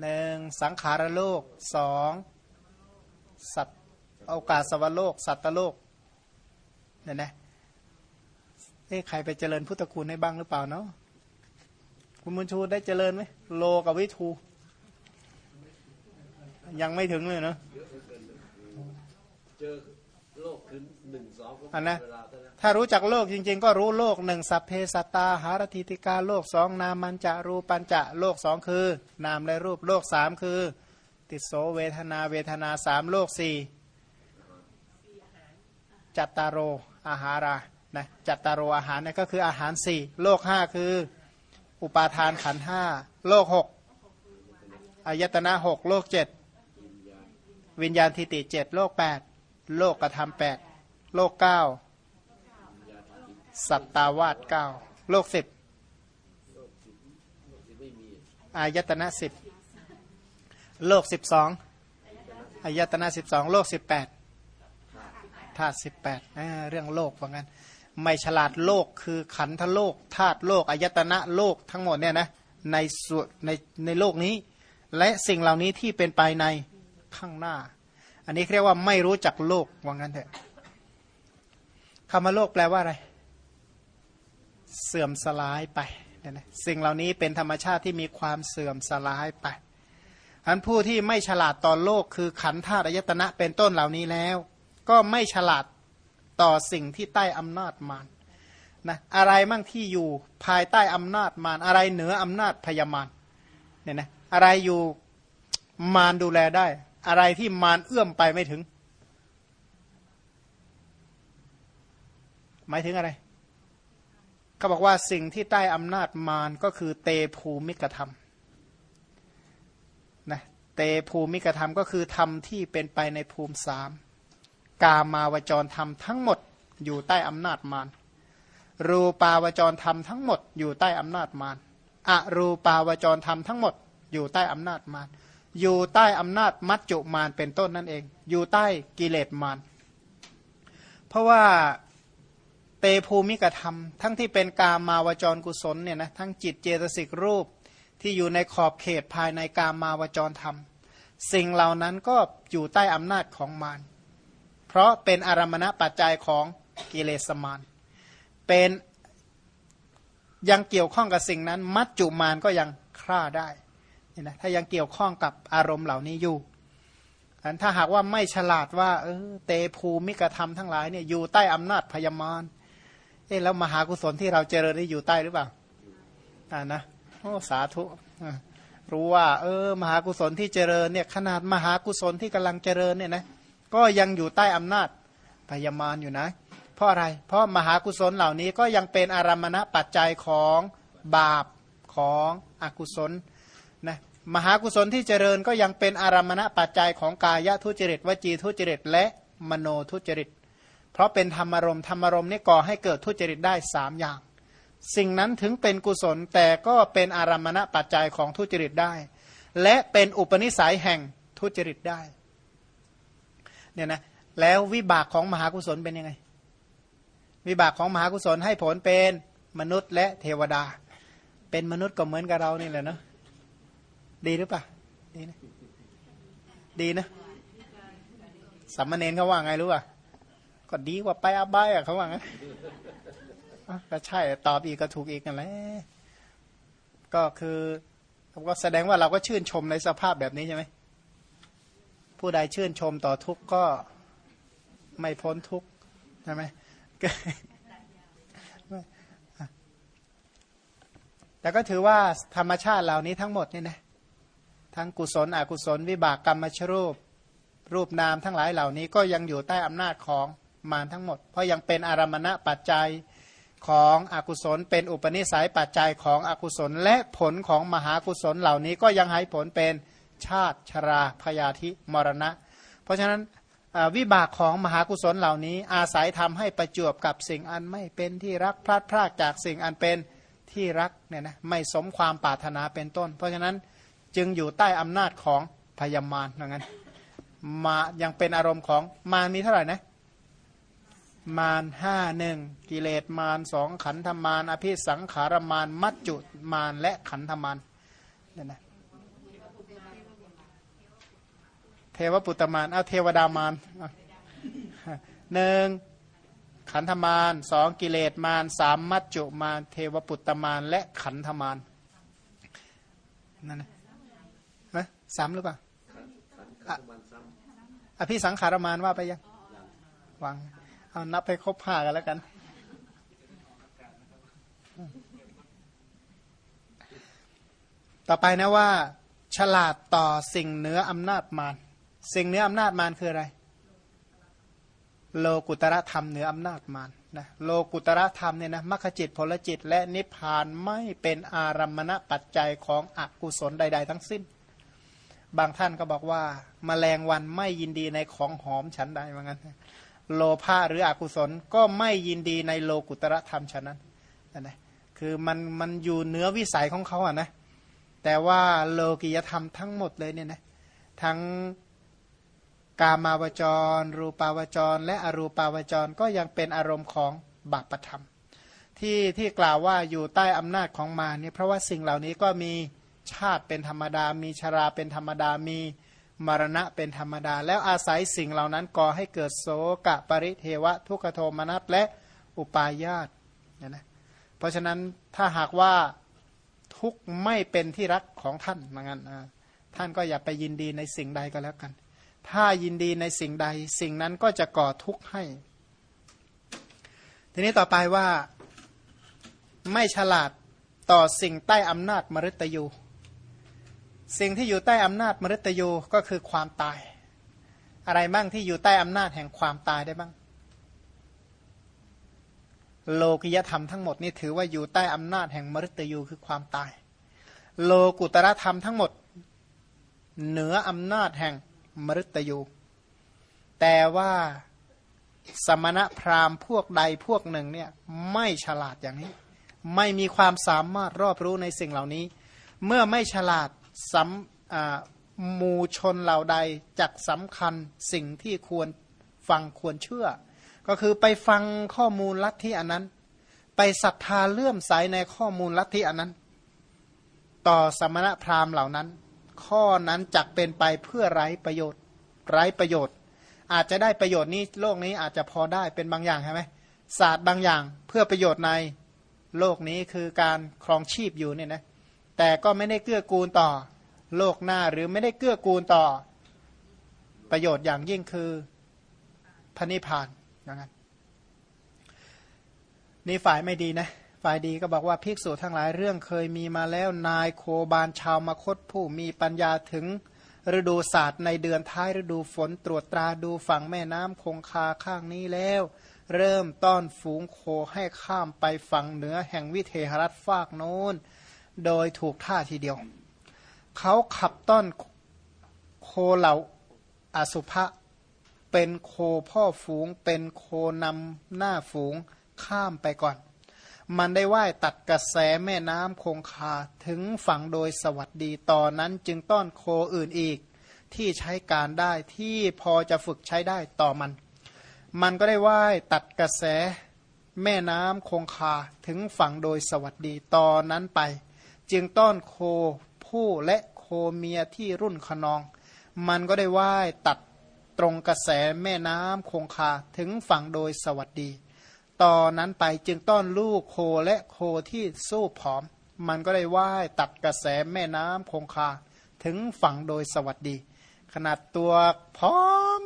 หนึ่งสังขารโลกสองสัตว์โอกาสสวรโลก สัตวโลกเนี่ยนะ เอ้ใครไปเจริญพุทธคุณให้บ้างหรือเปล่าเนาะคุณมุนชูได้เจริญไหมโลกับวิทู ยังไม่ถึงเลยเนาะเจอโลกคือหนึ่งสองก็อันนะเวลาเท่านั้นถ้ารู้จักโลกจริง ๆ ก็รู้โลกหนึ่งสัพเพสัตตาหารติติกาโลกสองนามันจะรูปัญจะโลกสองคือ นามและรูปโลกสามคือ ติดโสเวทนาเวทนาสามโลกสี่จัตตารโรอาหารา นะจัตตารอาหารเนี่ยก็คืออาหารสี่โลกห้าคือ อุปาทานขันห้าโลกหกอายตนะหกโลกเจ็ดวิญญาณทิติเจ็ดโลกแปดโลกกระทำแปดโลกเก้าสัตตาวาสเก้าโลกสิบอายตนะสิบโลกสิบสองอายตนะสิบสองโลกสิบแปดธาตุสิบแปดเรื่องโลกว่างั้น ไม่ฉลาดโลกคือขันธโลกธาตุโลกอายตนะโลกทั้งหมดเนี่ยนะในส่วนในในโลกนี้ และสิ่งเหล่านี้ที่เป็นไปในข้างหน้า อันนี้เรียกว่าไม่รู้จักโลกว่างั้นเถอะคำว่าโลกแปลว่าอะไร เสื่อมสลายไปเนี่ยนะสิ่งเหล่านี้เป็นธรรมชาติที่มีความเสื่อมสลายไปอันผู้ที่ไม่ฉลาดต่อโลกคือขันธาตุอายตนะเป็นต้นเหล่านี้แล้ว ก็ไม่ฉลาด ต่อสิ่งที่ใต้อำนาจมารนะอะไรมั่งที่อยู่ภายใต้อำนาจมารอะไรเหนืออำนาจพยามารเนี่ยนะอะไรอยู่มารดูแลได้ อะไรที่มารเอื้อมไปไม่ถึง หมายถึงอะไรเขาบอกว่าสิ่งที่ใต้อำนาจมารก็คือเตภูมิกธรรมนะเตภูมิกธรรมก็คือธรรมที่เป็นไปในภูมิสาม กามาวจรธรรมทั้งหมดอยู่ใต้อำนาจมารรูปาวจรธรรมทั้งหมดอยู่ใต้อำนาจมารอรูปาวจรธรรมทั้งหมดอยู่ใต้อำนาจมารอยู่ใต้อำนาจมัจจุมารเป็นต้นนั่นเอง อยู่ใต้กิเลสมารเพราะว่าเตภูมิกธรรม ทั้งที่เป็นกามาวจรกุศลเนี่ยนะทั้งจิตเจตสิกรูปที่อยู่ในขอบเขตภายในกามาวจรธรรม สิ่งเหล่านั้นก็อยู่ใต้อำนาจของมาร เพราะเป็นอารมณปัจจัยของกิเลสมารเป็นยังเกี่ยวข้องกับสิ่งนั้น มัจจุมารก็ยังฆ่าได้เนี่ยนะถ้ายังเกี่ยวข้องกับอารมณ์เหล่านี้อยู่อันถ้าหากว่าไม่ฉลาดว่าเออเตภูมิกธรรมทั้งหลายเนี่ยอยู่ใต้อำนาจพยามารเอ๊ะแล้วมหากุศลที่เราเจริญได้อยู่ใต้หรือเปล่าอ่านะโอ้สาธุรู้ว่า เออ มหากุศลที่เจริญเนี่ยขนาดมหากุศลที่กำลังเจริญเนี่ยนะ ก็ยังอยู่ใต้อำนาจพยามารอยู่นะ เพราะอะไร เพราะมหากุศลเหล่านี้ก็ยังเป็นอารมณปัจจัยของบาปของอกุศลนะมหากุศลที่เจริญก็ยังเป็นอารมณปัจจัยของกายทุจริตวจีทุจริตและมโนทุจริต เพราะเป็นธรรมารมธรรมารมนี่ก่อให้เกิดทุจริตได้สามอย่าง สิ่งนั้นถึงเป็นกุศลแต่ก็เป็นอารมณปัจจัยของทุจริตได้ และเป็นอุปนิสัยแห่งทุจริตได้ เนี่ยนะแล้ววิบากของมหากุศลเป็นยังไง วิบากของมหากุศลให้ผลเป็นมนุษย์และเทวดา เป็นมนุษย์ก็เหมือนกับเรานี่แหละเนาะดีหรือเปล่าดีนะดีนะสัมมาเนนเขาว่าไงรู้ป่ะก็ดีกว่าไปอาบายอะเขาว่าไงก็ใช่ตอบอีกก็ถูกอีกกันแหละก็คือก็แสดงว่าเราก็ชื่นชมในสภาพแบบนี้ใช่ไหม ผู้ใดชื่นชมต่อทุกข์ก็ไม่พ้นทุกข์ใช่ไหมแต่ก็ถือว่าธรรมชาติเหล่านี้ทั้งหมดนี่นะทั้งกุศลอกุศล วิบากกรรมชรูป รูปนามทั้งหลายเหล่านี้ก็ยังอยู่ใต้อำนาจของมารทั้งหมด เพราะยังเป็นอารมณะปัจจัยของอกุศล เป็นอุปนิสัยปัจจัยของอกุศล และผลของมหากุศลเหล่านี้ก็ยังให้ผลเป็น ชาติ ชราพยาธิมรณะ เพราะฉะนั้นวิบากของมหากุศลเหล่านี้ อาศัยทำให้ประจวบกับสิ่งอันไม่เป็นที่รักพลาดพลาดจากสิ่งอันเป็นที่รักเนี่ยนะไม่สมความปรารถนาเป็นต้น เพราะฉะนั้นจึงอยู่ใต้อำนาจของพยามารอย่างนั้นมายังเป็นอารมณ์ของมารมีเท่าไหร่นะมารห้าหนึ่งกิเลสมารสองขันธมารอภิสังขารมารมัจจุมารและขันธมารเนี่ยนะ เทวปุตตมารเอาเทวดามารหนึ่งขันธมารสองกิเลสมารสามมัจจุมารเทวปุตตมารและขันธมารนั่นนะนะสามหรือเปล่าอะอภิสังขารมารว่าไปยังวางเอานับไปครบห้ากันแล้วกัน ต่อไปนะว่า ฉลาดต่อสิ่งเหนืออำนาจมาร สิ่งเหนืออำนาจมารคืออะไร โลกุตระธรรมเหนืออำนาจมารนะโลกุตระธรรมเนี่ยนะมรรคจิตผลจิต และนิพพานไม่เป็นอารัมมณปัจจัยของอกุศลใด ๆ ทั้งสิ้น บางท่านก็บอกว่ามาแมลงวันไม่ยินดีในของหอมฉันใดเหมือนกันโลภะหรืออกุศลก็ไม่ยินดีในโลกุตระธรรมฉะนั้นนะคือมันมันอยู่เนื้อวิสัยของเขาอะนะแต่ว่าโลกิยธรรมทั้งหมดเลยเนี่ยนะทั้ง กามาวจร รูปาวจร และอรูปาวจรก็ยังเป็นอารมณ์ของบาปธรรม ที่ที่กล่าวว่าอยู่ใต้อำนาจของมาเนี่ยเพราะว่าสิ่งเหล่านี้ก็มีชาติเป็นธรรมดา มีชราเป็นธรรมดามีมรณะเป็นธรรมดา แล้วอาศัยสิ่งเหล่านั้นก่อให้เกิดโสกะปริเทวะ ทุกขโทมนัสและอุปาญาตนี่ยนะเพราะฉะนั้นถ้าหากว่าทุกไม่เป็นที่รักของท่านเหมือนกันท่านก็อย่าไปยินดีในสิ่งใดก็แล้วกัน ถ้ายินดีในสิ่งใด สิ่งนั้นก็จะก่อทุกข์ให้ ทีนี้ต่อไปว่าไม่ฉลาดต่อสิ่งใต้อำนาจมฤตยู สิ่งที่อยู่ใต้อำนาจมฤตยูก็คือความตาย อะไรบ้างที่อยู่ใต้อำนาจแห่งความตายได้บ้าง โลกิยธรรมทั้งหมดนี่ถือว่าอยู่ใต้อำนาจแห่งมฤตยูคือความตาย โลกุตระธรรมทั้งหมด เหนืออำนาจแห่ง มฤตยู แต่ว่าสมณะพราหมณ์พวกใดพวกหนึ่งเนี่ยไม่ฉลาดอย่างนี้ ไม่มีความสามารถรอบรู้ในสิ่งเหล่านี้ เมื่อไม่ฉลาดสำมูชนเหล่าใดจักสำคัญสิ่งที่ควรฟังควรเชื่อ ก็คือไปฟังข้อมูลลัทธิอันนั้น ไปศรัทธาเลื่อมใสในข้อมูลลัทธิอันนั้น ต่อสมณพราหมณ์เหล่านั้น ข้อนั้นจักเป็นไปเพื่อไร้ประโยชน์ ไร้ประโยชน์ อาจจะได้ประโยชน์นี้โลกนี้อาจจะพอได้เป็นบางอย่างใช่ไหมศาสตร์บางอย่างเพื่อประโยชน์ในโลกนี้คือการครองชีพอยู่เนี่ยนะแต่ก็ไม่ได้เกื้อกูลต่อ โลกหน้าหรือไม่ได้เกื้อกูลต่อ ประโยชน์อย่างยิ่งคือพระนิพพานอย่างนั้นนี่ฝ่ายไม่ดีนะ ฝ่ายดีก็บอกว่าภิกษุทั้งหลายเรื่องเคยมีมาแล้วนายโคบาลชาวมคตผู้มีปัญญาถึงฤดูศาสตร์ในเดือนท้ายฤดูฝนตรวจตราดูฝั่งแม่น้ำคงคาข้างนี้แล้ว เริ่มต้อนฝูงโคให้ข้ามไปฝั่งเหนือแห่งวิเทหรัฐฟากโน้น โดยถูกท่าทีเดียว เขาขับต้อนโคเหล่าอสุภะเป็นโคพ่อฝูง เป็นโคนำหน้าฝูงข้ามไปก่อน มันได้ว่ายตัดกระแสแม่น้ำคงคาถึงฝั่งโดยสวัสดีตอนนั้นจึงต้อนโคอื่นอีก ที่ใช้การได้ที่พอจะฝึกใช้ได้ต่อมัน มันก็ได้ว่ายตัดกระแสแม่น้ำคงคาถึงฝั่งโดยสวัสดีตอนนั้นไป จึงต้อนโคผู้และโคเมียที่รุ่นขนอง มันก็ได้ว่ายตัดตรงกระแสแม่น้ำคงคาถึงฝั่งโดยสวัสดี ตอนนั้นไปจึงต้อนลูกโคและโคที่สู้ผอม มันก็ได้ว่ายตัดกระแสแม่น้ำคงคา ถึงฝั่งโดยสวัสดี ขนาดตัวพร้อม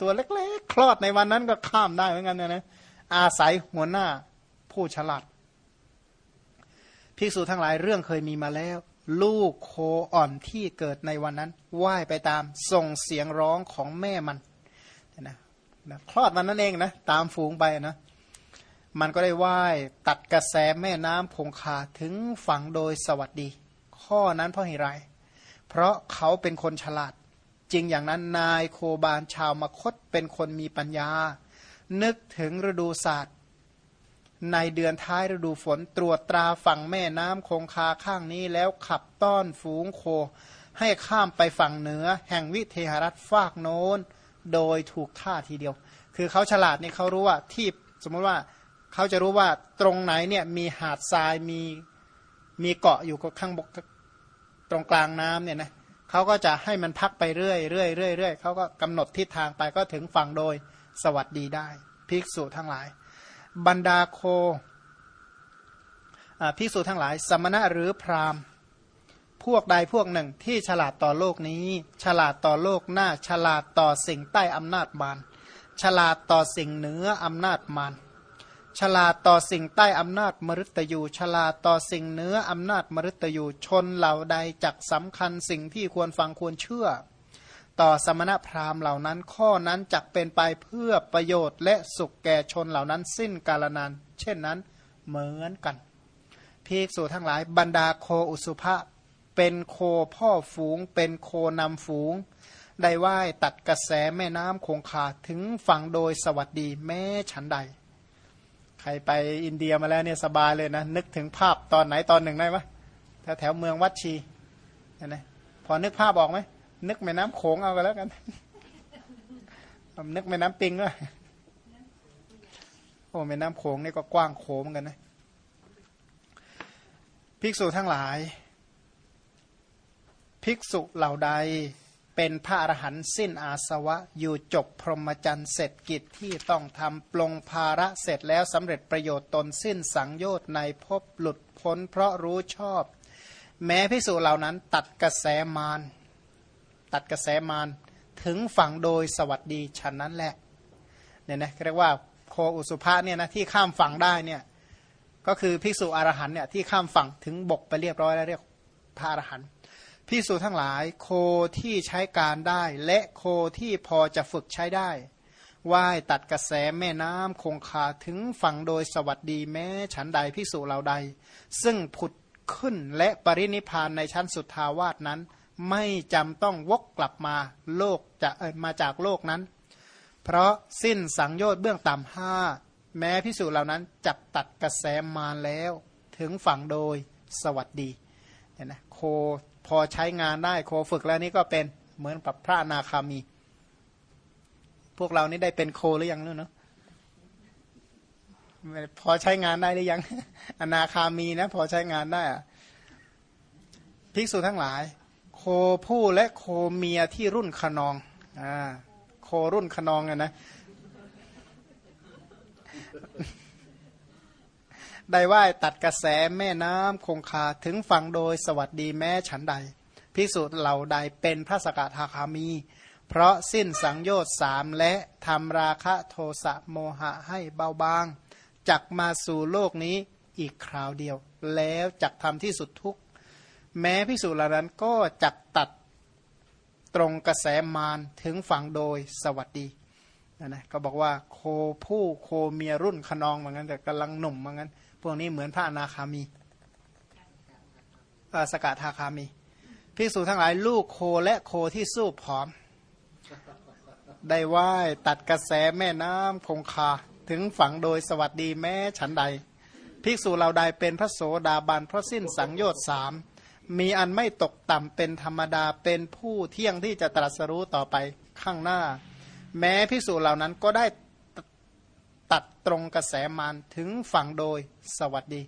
ตัวเล็กๆ คลอดในวันนั้นก็ข้ามได้เหมือนกันนะนะอาศัยหัวหน้าผู้ฉลาดภิกษุทั้งหลายเรื่องเคยมีมาแล้ว ลูกโคอ่อนที่เกิดในวันนั้น ว่ายไปตามส่งเสียงร้องของแม่มัน นะคลอดมันนั่นเองนะตามฝูงไปนะมันก็ได้ว่ายตัดกระแสแม่น้ำคงคาถึงฝั่งโดยสวัสดี ข้อนั้นเพราะเหตุไร เพราะเขาเป็นคนฉลาด จริงอย่างนั้นนายโคบาลชาวมคตเป็นคนมีปัญญา นึกถึงฤดูศาสตร์ ในเดือนท้ายฤดูฝนตรวจตราฝั่งแม่น้ำคงคาข้างนี้แล้วขับต้อนฝูงโค ให้ข้ามไปฝั่งเหนือ แห่งวิเทหรัฐฟากโน้น โดยถูกท่าทีเดียว คือเขาฉลาดนี่เขารู้ว่าที่สมมติว่าเขาจะรู้ว่าตรงไหนเนี่ยมีหาดทรายมีมีเกาะอยู่ข้างบกตรงกลางน้ำเนี่ยนะเขาก็จะให้มันพักไปเรื่อยเรื่อยเรื่อยเรื่อยเขาก็กำหนดทิศทางไปก็ถึงฝั่งโดยสวัสดีได้ ภิกษุทั้งหลาย บรรดาโคภิกษุทั้งหลาย สมณะหรือพราหมณ์ พวกใดพวกหนึ่งที่ฉลาดต่อโลกนี้ ฉลาดต่อโลกหน้า ฉลาดต่อสิ่งใต้อำนาจมารฉลาดต่อสิ่งเหนืออำนาจมารฉลาดต่อสิ่งใต้อำนาจมรุตยู ฉลาดต่อสิ่งเหนืออำนาจมรุตยู ชนเหล่าใดจักสำคัญสิ่งที่ควรฟังควรเชื่อ ต่อสมณพราหมณ์เหล่านั้นข้อนั้นจักเป็นไปเพื่อประโยชน์และสุขแก่ชนเหล่านั้นสิ้นกาลนาน เช่นนั้นเหมือนกัน ภิกษุทั้งหลายบรรดาโคอุสุภะ เป็นโคพ่อฝูง เป็นโคนำฝูง ได้ว่ายตัดกระแสแม่น้ำคงคาถึงฝั่งโดยสวัสดีแม้ฉันใด ใครไปอินเดียมาแล้วเนี่ยสบายเลยนะ นึกถึงภาพตอนไหนตอนหนึ่งได้ไหมแถวแถวเมืองวัดชีนะพอนึกภาพออกไหมนึกแม่น้ำโขงเอากันแล้วกันนึกแม่น้ำปิงด้วยโอ้แม่น้ำโขงนี่ก็กว้างโขงกันนะ ภิกษุทั้งหลาย ภิกษุเหล่าใดเป็นพระอรหันต์สิ้นอาสวะ อยู่จบพรหมจรรย์เสร็จกิจที่ต้องทำปลงภาระเสร็จแล้วสำเร็จประโยชน์ตนสิ้นสังโยชน์ในภพหลุดพ้นเพราะรู้ชอบ แม้พิสูจเหล่านั้นตัดกระแสมารตัดกระแสมารถึงฝั่งโดยสวัสดีฉันนั้นแหละเนี่ยนะเรียกว่าโคอุสุภาเนี่ยนะที่ข้ามฝั่งได้เนี่ยก็คือภิกษุอรหันเนี่ยที่ข้ามฝั่งถึงบกไปเรียบร้อยแล้วเรียกพระอรหันต์ พิสูจทั้งหลายโคที่ใช้การได้ และโคที่พอจะฝึกใช้ได้ว่ายตัดกระแสแม่น้ำคงคาถึงฝั่งโดยสวัสดีแม้ฉันใดพิสูจเราใด ซึ่งผุดขึ้นและปรินิพานในชั้นสุดทาวาสนั้น ไม่จำต้องวกกลับมาโลกจะเออมาจากโลกนั้น เพราะสิ้นสังโยชน์เบื้องต่ำห้าแม้พิสูจเหล่านั้นจับตัดกระแสมาแล้ว ถึงฝั่งโดยสวัสดีเห็นไหมโค อใช้งานได้โคฝึกแล้วนี่ก็เป็นเหมือนกับพระนาคามี พวกเรานี่ได้เป็นโคหรือยังเนาะพอใช้งานได้หรือยัง อนาคามีนะ พอใช้งานได้อะภิกษุทั้งหลาย โคผู้และโคเมียที่รุ่นขนองอ่าโครุ่นขนองอะนะ ได้ว่ายตัดกระแสแม่น้ำคงคาถึงฝั่งโดยสวัสดีแม้ฉันใดพิสูจน์เหล่าใดเป็นพระสกทาคามี เพราะสิ้นสังโยชน์สามและทำราคะโทสะโมหะให้เบาบาง จักมาสู่โลกนี้อีกคราวเดียว แล้วจักทำที่สุดทุกแม้พิสูจน์เหล่านั้นก็จักตัดตรงกระแสมารถึงฝั่งโดยสวัสดีนะก็บอกว่าโคผู้โคเมียรุ่นขนองเหมือนกันแต่กำลังหนุ่มเหมือนกัน พวกนี้เหมือนพระอนาคามีสกทาคามีพิสูจทั้งหลายลูกโคและโคที่สู้ผอม ได้ว่ายตัดกระแสแม่น้ำคงคา ถึงฝังโดยสวัสดีแม้ฉันใด ภิกษุเราใดเป็นพระโสดาบันเพราะสิ้นสังโยชน์สามมีอันไม่ตกต่ำเป็นธรรมดาเป็นผู้เที่ยงที่จะตรัสรู้ต่อไปข้างหน้า แม้ภิกษุเหล่านั้นก็ได้ ตรงกระแสมารถึงฝั่งโดยสวัสดี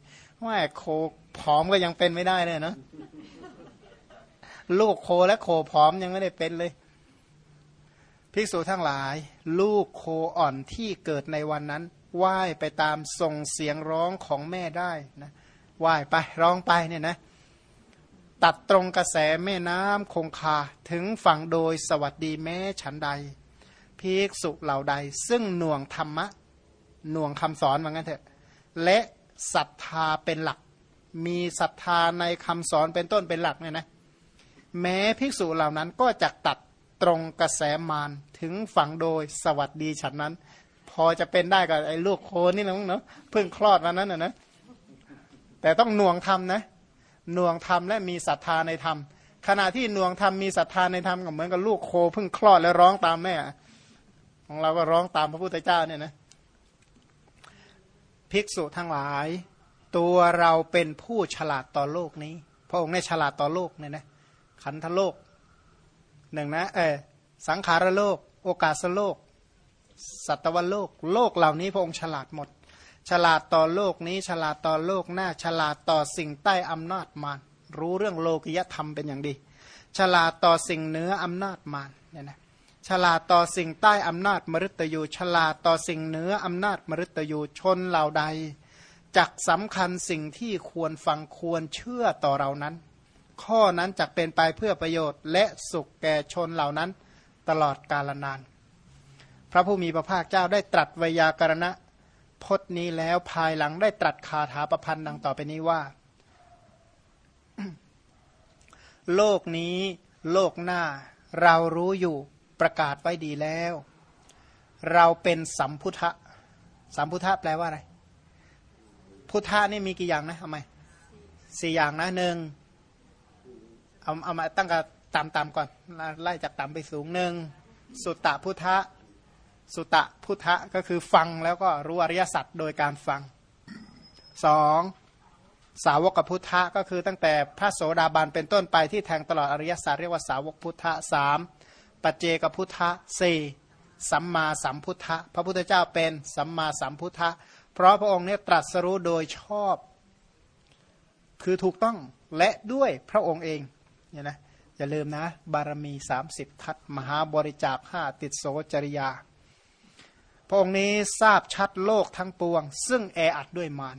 ว่าโคผอมก็ยังเป็นไม่ได้เลยนะลูกโคและโคผอมยังไม่ได้เป็นเลย ภิกษุทั้งหลาย ลูกโคอ่อนที่เกิดในวันนั้นว่ายไปตามส่งเสียงร้องของแม่ได้นะว่ายไปร้องไปเนี่ยนะตัดตรงกระแสแม่น้ำคงคาถึงฝั่งโดยสวัสดีแม้ฉันใดภิกษุเหล่าใด ซึ่งหน่วงธรรมะ หน่วงคำสอนว่างั้นเถอะและศรัทธาเป็นหลัก มีศรัทธาในคำสอนเป็นต้นเป็นหลักเนี่ยนะแม้ภิกษุเหล่านั้นก็จะตัดตรงกระแสมารถึงฝั่งโดยสวัสดีฉันนั้น พอจะเป็นได้กับไอ้ลูกโคนี่นะเนาะเพิ่งคลอดวันนั้นนะนะแต่ต้องหน่วงธรรมนะหน่วงธรรมและมีศรัทธาในธรรมขณะที่หน่วงธรรมมีศรัทธาในธรรมก็เหมือนกับลูกโคเพิ่งคลอดแล้วร้องตามแม่ ของเราก็ร้องตามพระพุทธเจ้าเนี่ยนะ ภิกษุทั้งหลาย ตัวเราเป็นผู้ฉลาดต่อโลกนี้ พระองค์ได้ฉลาดต่อโลกเนี่ยนะขันธโลกหนึ่งนะเออสังขารโลก โอกาสโลก สัตวโลก โลกเหล่านี้พระองค์ฉลาดหมด ฉลาดต่อโลกนี้ ฉลาดต่อโลกหน้า ฉลาดต่อสิ่งใต้อำนาจมารรู้เรื่องโลกิยธรรมเป็นอย่างดี ฉลาดต่อสิ่งเหนืออำนาจมารเนี่ยนะ ฉลาดต่อสิ่งใต้อำนาจมฤตยู ฉลาดต่อสิ่งเหนืออำนาจมฤตยูชนเหล่าใดจักสำคัญสิ่งที่ควรฟังควรเชื่อต่อเรานั้น ข้อนั้นจักเป็นไปเพื่อประโยชน์ และสุขแก่ชนเหล่านั้นตลอดกาลนาน พระผู้มีพระภาคเจ้าได้ตรัสวยากรณะพจนี้แล้วภายหลังได้ตรัสคาถาประพันธ์ดังต่อไปนี้ว่า โลกนี้ โลกหน้า เรารู้อยู่ ประกาศไว้ดีแล้ว เราเป็นสัมพุทธะสัมพุทธะแปลว่าอะไร พุทธะนี่มีกี่อย่างนะทำไมสี่อย่างนะหนึ่งเอาเอามาตั้งกับตามตามก่อน ไล่จากต่ำไปสูงหนึ่งสุตตะพุทธะสุตะพุทธะก็คือฟังแล้วก็รู้อริยสัจโดยการฟังสองสาวกกับพุทธะก็คือตั้งแต่พระโสดาบันเป็นต้นไปที่แทงตลอดอริยสัจเรียกว่าสาวกพุทธะสาม ปัจเจกพุทธะสี่สัมมาสัมพุทธะพระพุทธเจ้าเป็นสัมมาสัมพุทธะเพราะพระองค์เนี่ยตรัสรู้โดยชอบ คือถูกต้องและด้วยพระองค์เองเนี่ยนะอย่าลืมนะ บารมี 30 ทัศมหาบริจาคห้าติดโสจริยา พระองค์นี้ทราบชัดโลกทั้งปวง ซึ่งแออัดด้วยมาร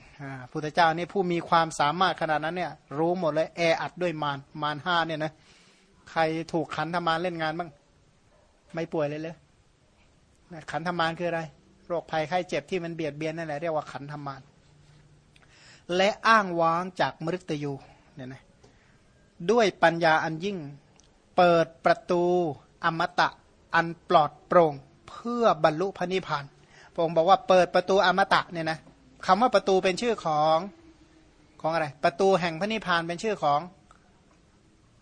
พุทธเจ้านี่ผู้มีความสามารถขนาดนั้นเนี่ยรู้หมดเลยแออัดด้วยมารมารห้าเนี่ยนะใครถูกขันธมารเล่นงานบ้าง ไม่ป่วยเลยเลยขันธมารคืออะไร โรคภัยไข้เจ็บที่มันเบียดเบียนนั่นแหละเรียกว่าขันธมารและอ้างว้างจากมฤตยูเนี่ยนะด้วยปัญญาอันยิ่ง เปิดประตูอมตะอันปลอดโปร่งเพื่อบรรลุพระนิพพานพระองค์บอกว่าเปิดประตูอมตะเนี่ยนะคำว่าประตูเป็นชื่อของของอะไร ประตูแห่งพระนิพพานเป็นชื่อของ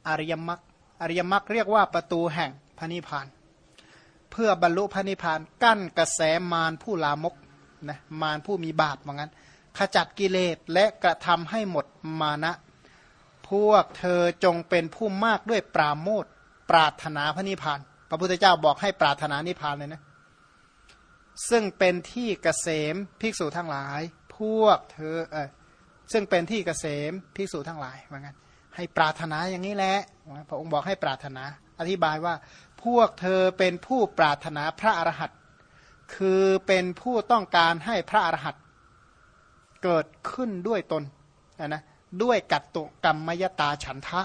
อริยมรรคอริยมรรคเรียกว่าประตูแห่งพระนิพพาน เพื่อบรรลุพระนิพพานกั้นกระแสมารผู้ลามกนะมารผู้มีบาปเหมือนกันขจัดกิเลสและกระทำให้หมดมานะ พวกเธอจงเป็นผู้มากด้วยปราโมทปรารถนาพระนิพพาน พระพุทธเจ้าบอกให้ปรารถนานิพพานเลยนะซึ่งเป็นที่เกษมภิกษุทั้งหลาย พวกเธอเออซึ่งเป็นที่เกษมภิกษุทั้งหลายว่างั้น ให้ปรารถนาอย่างนี้แหละพระองค์บอกให้ปรารถนา อธิบายว่าพวกเธอเป็นผู้ปรารถนาพระอรหันต์คือเป็นผู้ต้องการให้พระอรหันต์เกิดขึ้นด้วยตนนะด้วยกัตตุกรรมยตาฉันทะ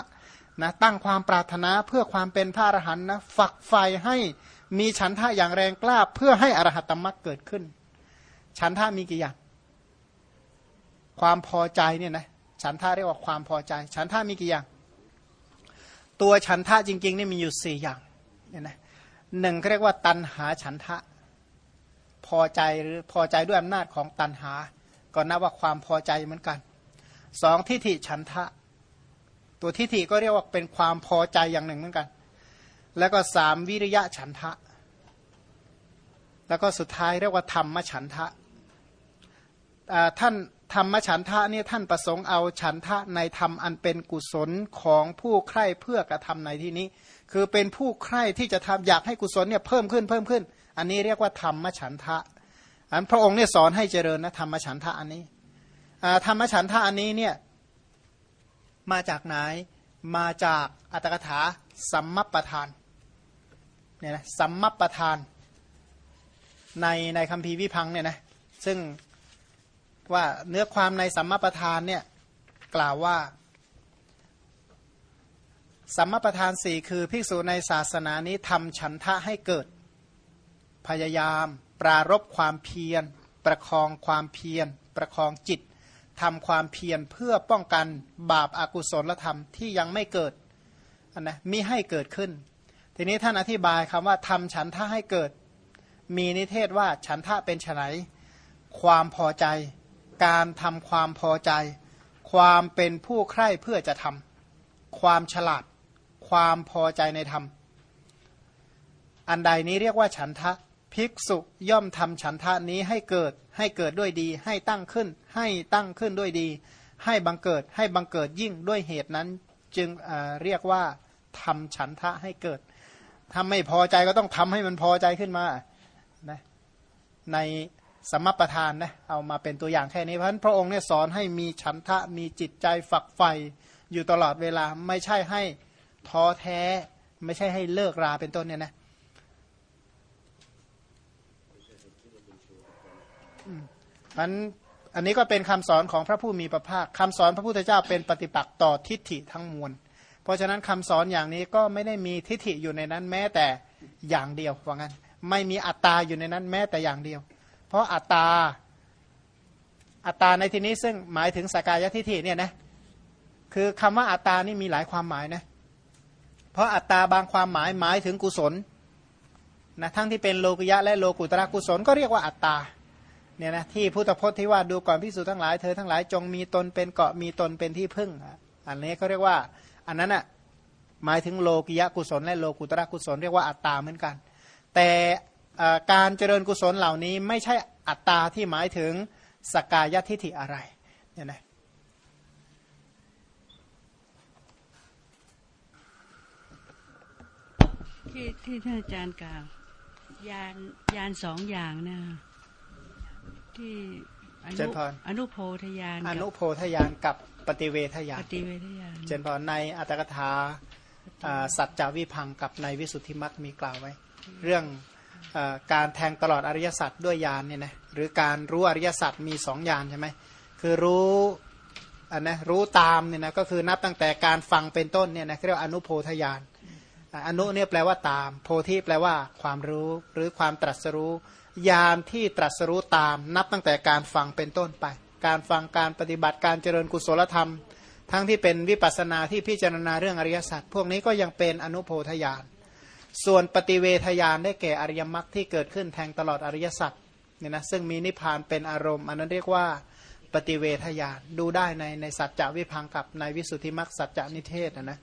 นะตั้งความปรารถนาเพื่อความเป็นพระอรหันต์นะฝักใฝ่ให้มีฉันทะอย่างแรงกล้าเพื่อให้อรหัตตมรรคเกิดขึ้น ฉันทะมีกี่อย่าง ความพอใจเนี่ยนะ ฉันทะเรียกว่าความพอใจ ฉันทะมีกี่อย่าง ตัวฉันทะจริงๆนี่มีอยู่สี่อย่างเนี่ยนะหนึ่งเรียกว่าตันหาฉันทะ พอใจหรือพอใจด้วยอำนาจของตันหา ก็นับว่าความพอใจเหมือนกันสองทิฏฐิฉันทะ ตัวทิฏฐิก็เรียกว่าเป็นความพอใจอย่างหนึ่งเหมือนกัน แล้วก็สามวิริยะฉันทะ แล้วก็สุดท้ายเรียกว่าธรรมฉันทะท่าน ธรรมฉันทะนี่ท่านประสงค์เอาฉันทะในธรรมอันเป็นกุศลของผู้ใคร่เพื่อกระทำในที่นี้ คือเป็นผู้ใคร่ที่จะทำอยากให้กุศลเนี่ยเพิ่มขึ้นเพิ่มขึ้น อันนี้เรียกว่าธรรมฉันทะอันพระองค์เนี่ยสอนให้เจริญนะธรรมฉันทะอันนี้ธรรมฉันทะอันนี้เนี่ยมาจากไหนมาจากอัตถกถาสัมมัปทานเนี่ยนะสัมมัปปทานในในคำพีวิพังเนี่ยนะซึ่ง ว่าเนื้อความในสัมมาประธานเนี่ยกล่าวว่า สัมมาประธานสี่คือภิกษุในศาสนานี้ทำฉันทะให้เกิด พยายาม ปรารบความเพียร ประคองความเพียร ประคองจิตทำความเพียรเพื่อป้องกันบาปอากุศลธรรมที่ยังไม่เกิดนะมิให้เกิดขึ้น ทีนี้ท่านอธิบายคำว่าทำฉันท่าให้เกิด มีนิเทศว่าฉันท่าเป็นไฉนความพอใจ การทำความพอใจ ความเป็นผู้ใคร่เพื่อจะทำความฉลาด ความพอใจในธรรม อันใดนี้เรียกว่าฉันทะภิกษุย่อมทำฉันทะนี้ให้เกิด ให้เกิดด้วยดี ให้ตั้งขึ้น ให้ตั้งขึ้นด้วยดี ให้บังเกิด ให้บังเกิดยิ่งด้วยเหตุนั้น จึงเรียกว่าทำฉันทะให้เกิดถ้าไม่พอใจก็ต้องทำให้มันพอใจขึ้นมานะใน สมประทานนะเอามาเป็นตัวอย่างแค่นี้เพราะนั้นพระองค์เนี่ยสอนให้มีฉันทะมีจิตใจฝักใฝ่อยู่ตลอดเวลาไม่ใช่ให้ท้อแท้ ไม่ใช่ให้เลิกราเป็นต้นเนี่ยนะอันอันนี้ก็เป็นคำสอนของพระผู้มีพระภาคคำสอนพระพุทธเจ้าเป็นปฏิปักษ์ต่อทิฏฐิทั้งมวล เพราะฉะนั้นคำสอนอย่างนี้ก็ไม่ได้มีทิฏฐิอยู่ในนั้นแม้แต่อย่างเดียวว่างั้น ไม่มีอัตตาอยู่ในนั้นแม้แต่อย่างเดียว ราะอัตตา อัตตาในที่นี้ซึ่งหมายถึงสกายทิฏฐิเนี่ยนะคือคำว่าอัตตานี่มีหลายความหมายนะเพราะอัตตาบางความหมายหมายถึงกุศลนะทั้งที่เป็นโลกุยะและโลกุตระกุศลก็เรียกว่าอัตตาเนี่ยนะที่พุทธพจน์ที่ว่าดูก่อนพิสูจทั้งหลายเธอทั้งหลายจงมีตนเป็นเกาะมีตนเป็นที่พึ่ง อันนี้เขาเรียกว่า อันนั้นอะหมายถึงโลกิยะกุศลและโลกุตระกุศลเรียกว่าอัตตาเหมือนกัน แต่ การเจริญกุศลเหล่านี้ไม่ใช่อัตตาที่หมายถึงสกายทิฏฐิอะไรเนี่ยนะที่ที่ท่านอาจารย์กล่าวยานยานสองอย่างนะที่อเจนุนพรอนุโพธยานอกับนุโพธยานกับปฏิเวทยาปนฏิเวทยานเจนพรในอัตถกถาอ่าสัจจวิพังกับในวิสุทธิมรรคมีกล่าวไว้ เรื่องอา การแทงตลอดอริยสัจด้วยญาณเนี่ยนะหรือการรู้อริยสัจมีสองญาณใช่ไหมคือรู้อันนะรู้ตามเนี่ยนะก็คือนับตั้งแต่การฟังเป็นต้นเนี่ยนะเรียกว่าอนุโพธญาณอนุเนี่ยแปลว่าตาม โพธิแปลว่าความรู้หรือความตรัสรู้ญาณที่ตรัสรู้ตาม นับตั้งแต่การฟังเป็นต้นไป การฟังการปฏิบัติการเจริญกุศลธรรม ทั้งที่เป็นวิปัสสนาที่พิจารณาเรื่องอริยสัจพวกนี้ก็ยังเป็นอนุโพธญาณ ส่วนปฏิเวทยานได้แก่อริยมรรคที่เกิดขึ้นแทงตลอดอริยสัจเนี่ยนะซึ่งมีนิพพานเป็นอารมณ์ อันนั้นเรียกว่าปฏิเวทยานดูได้ในในสัจจะวิพังกับในวิสุทธิมรรคสัจจะนิเทศนะนะ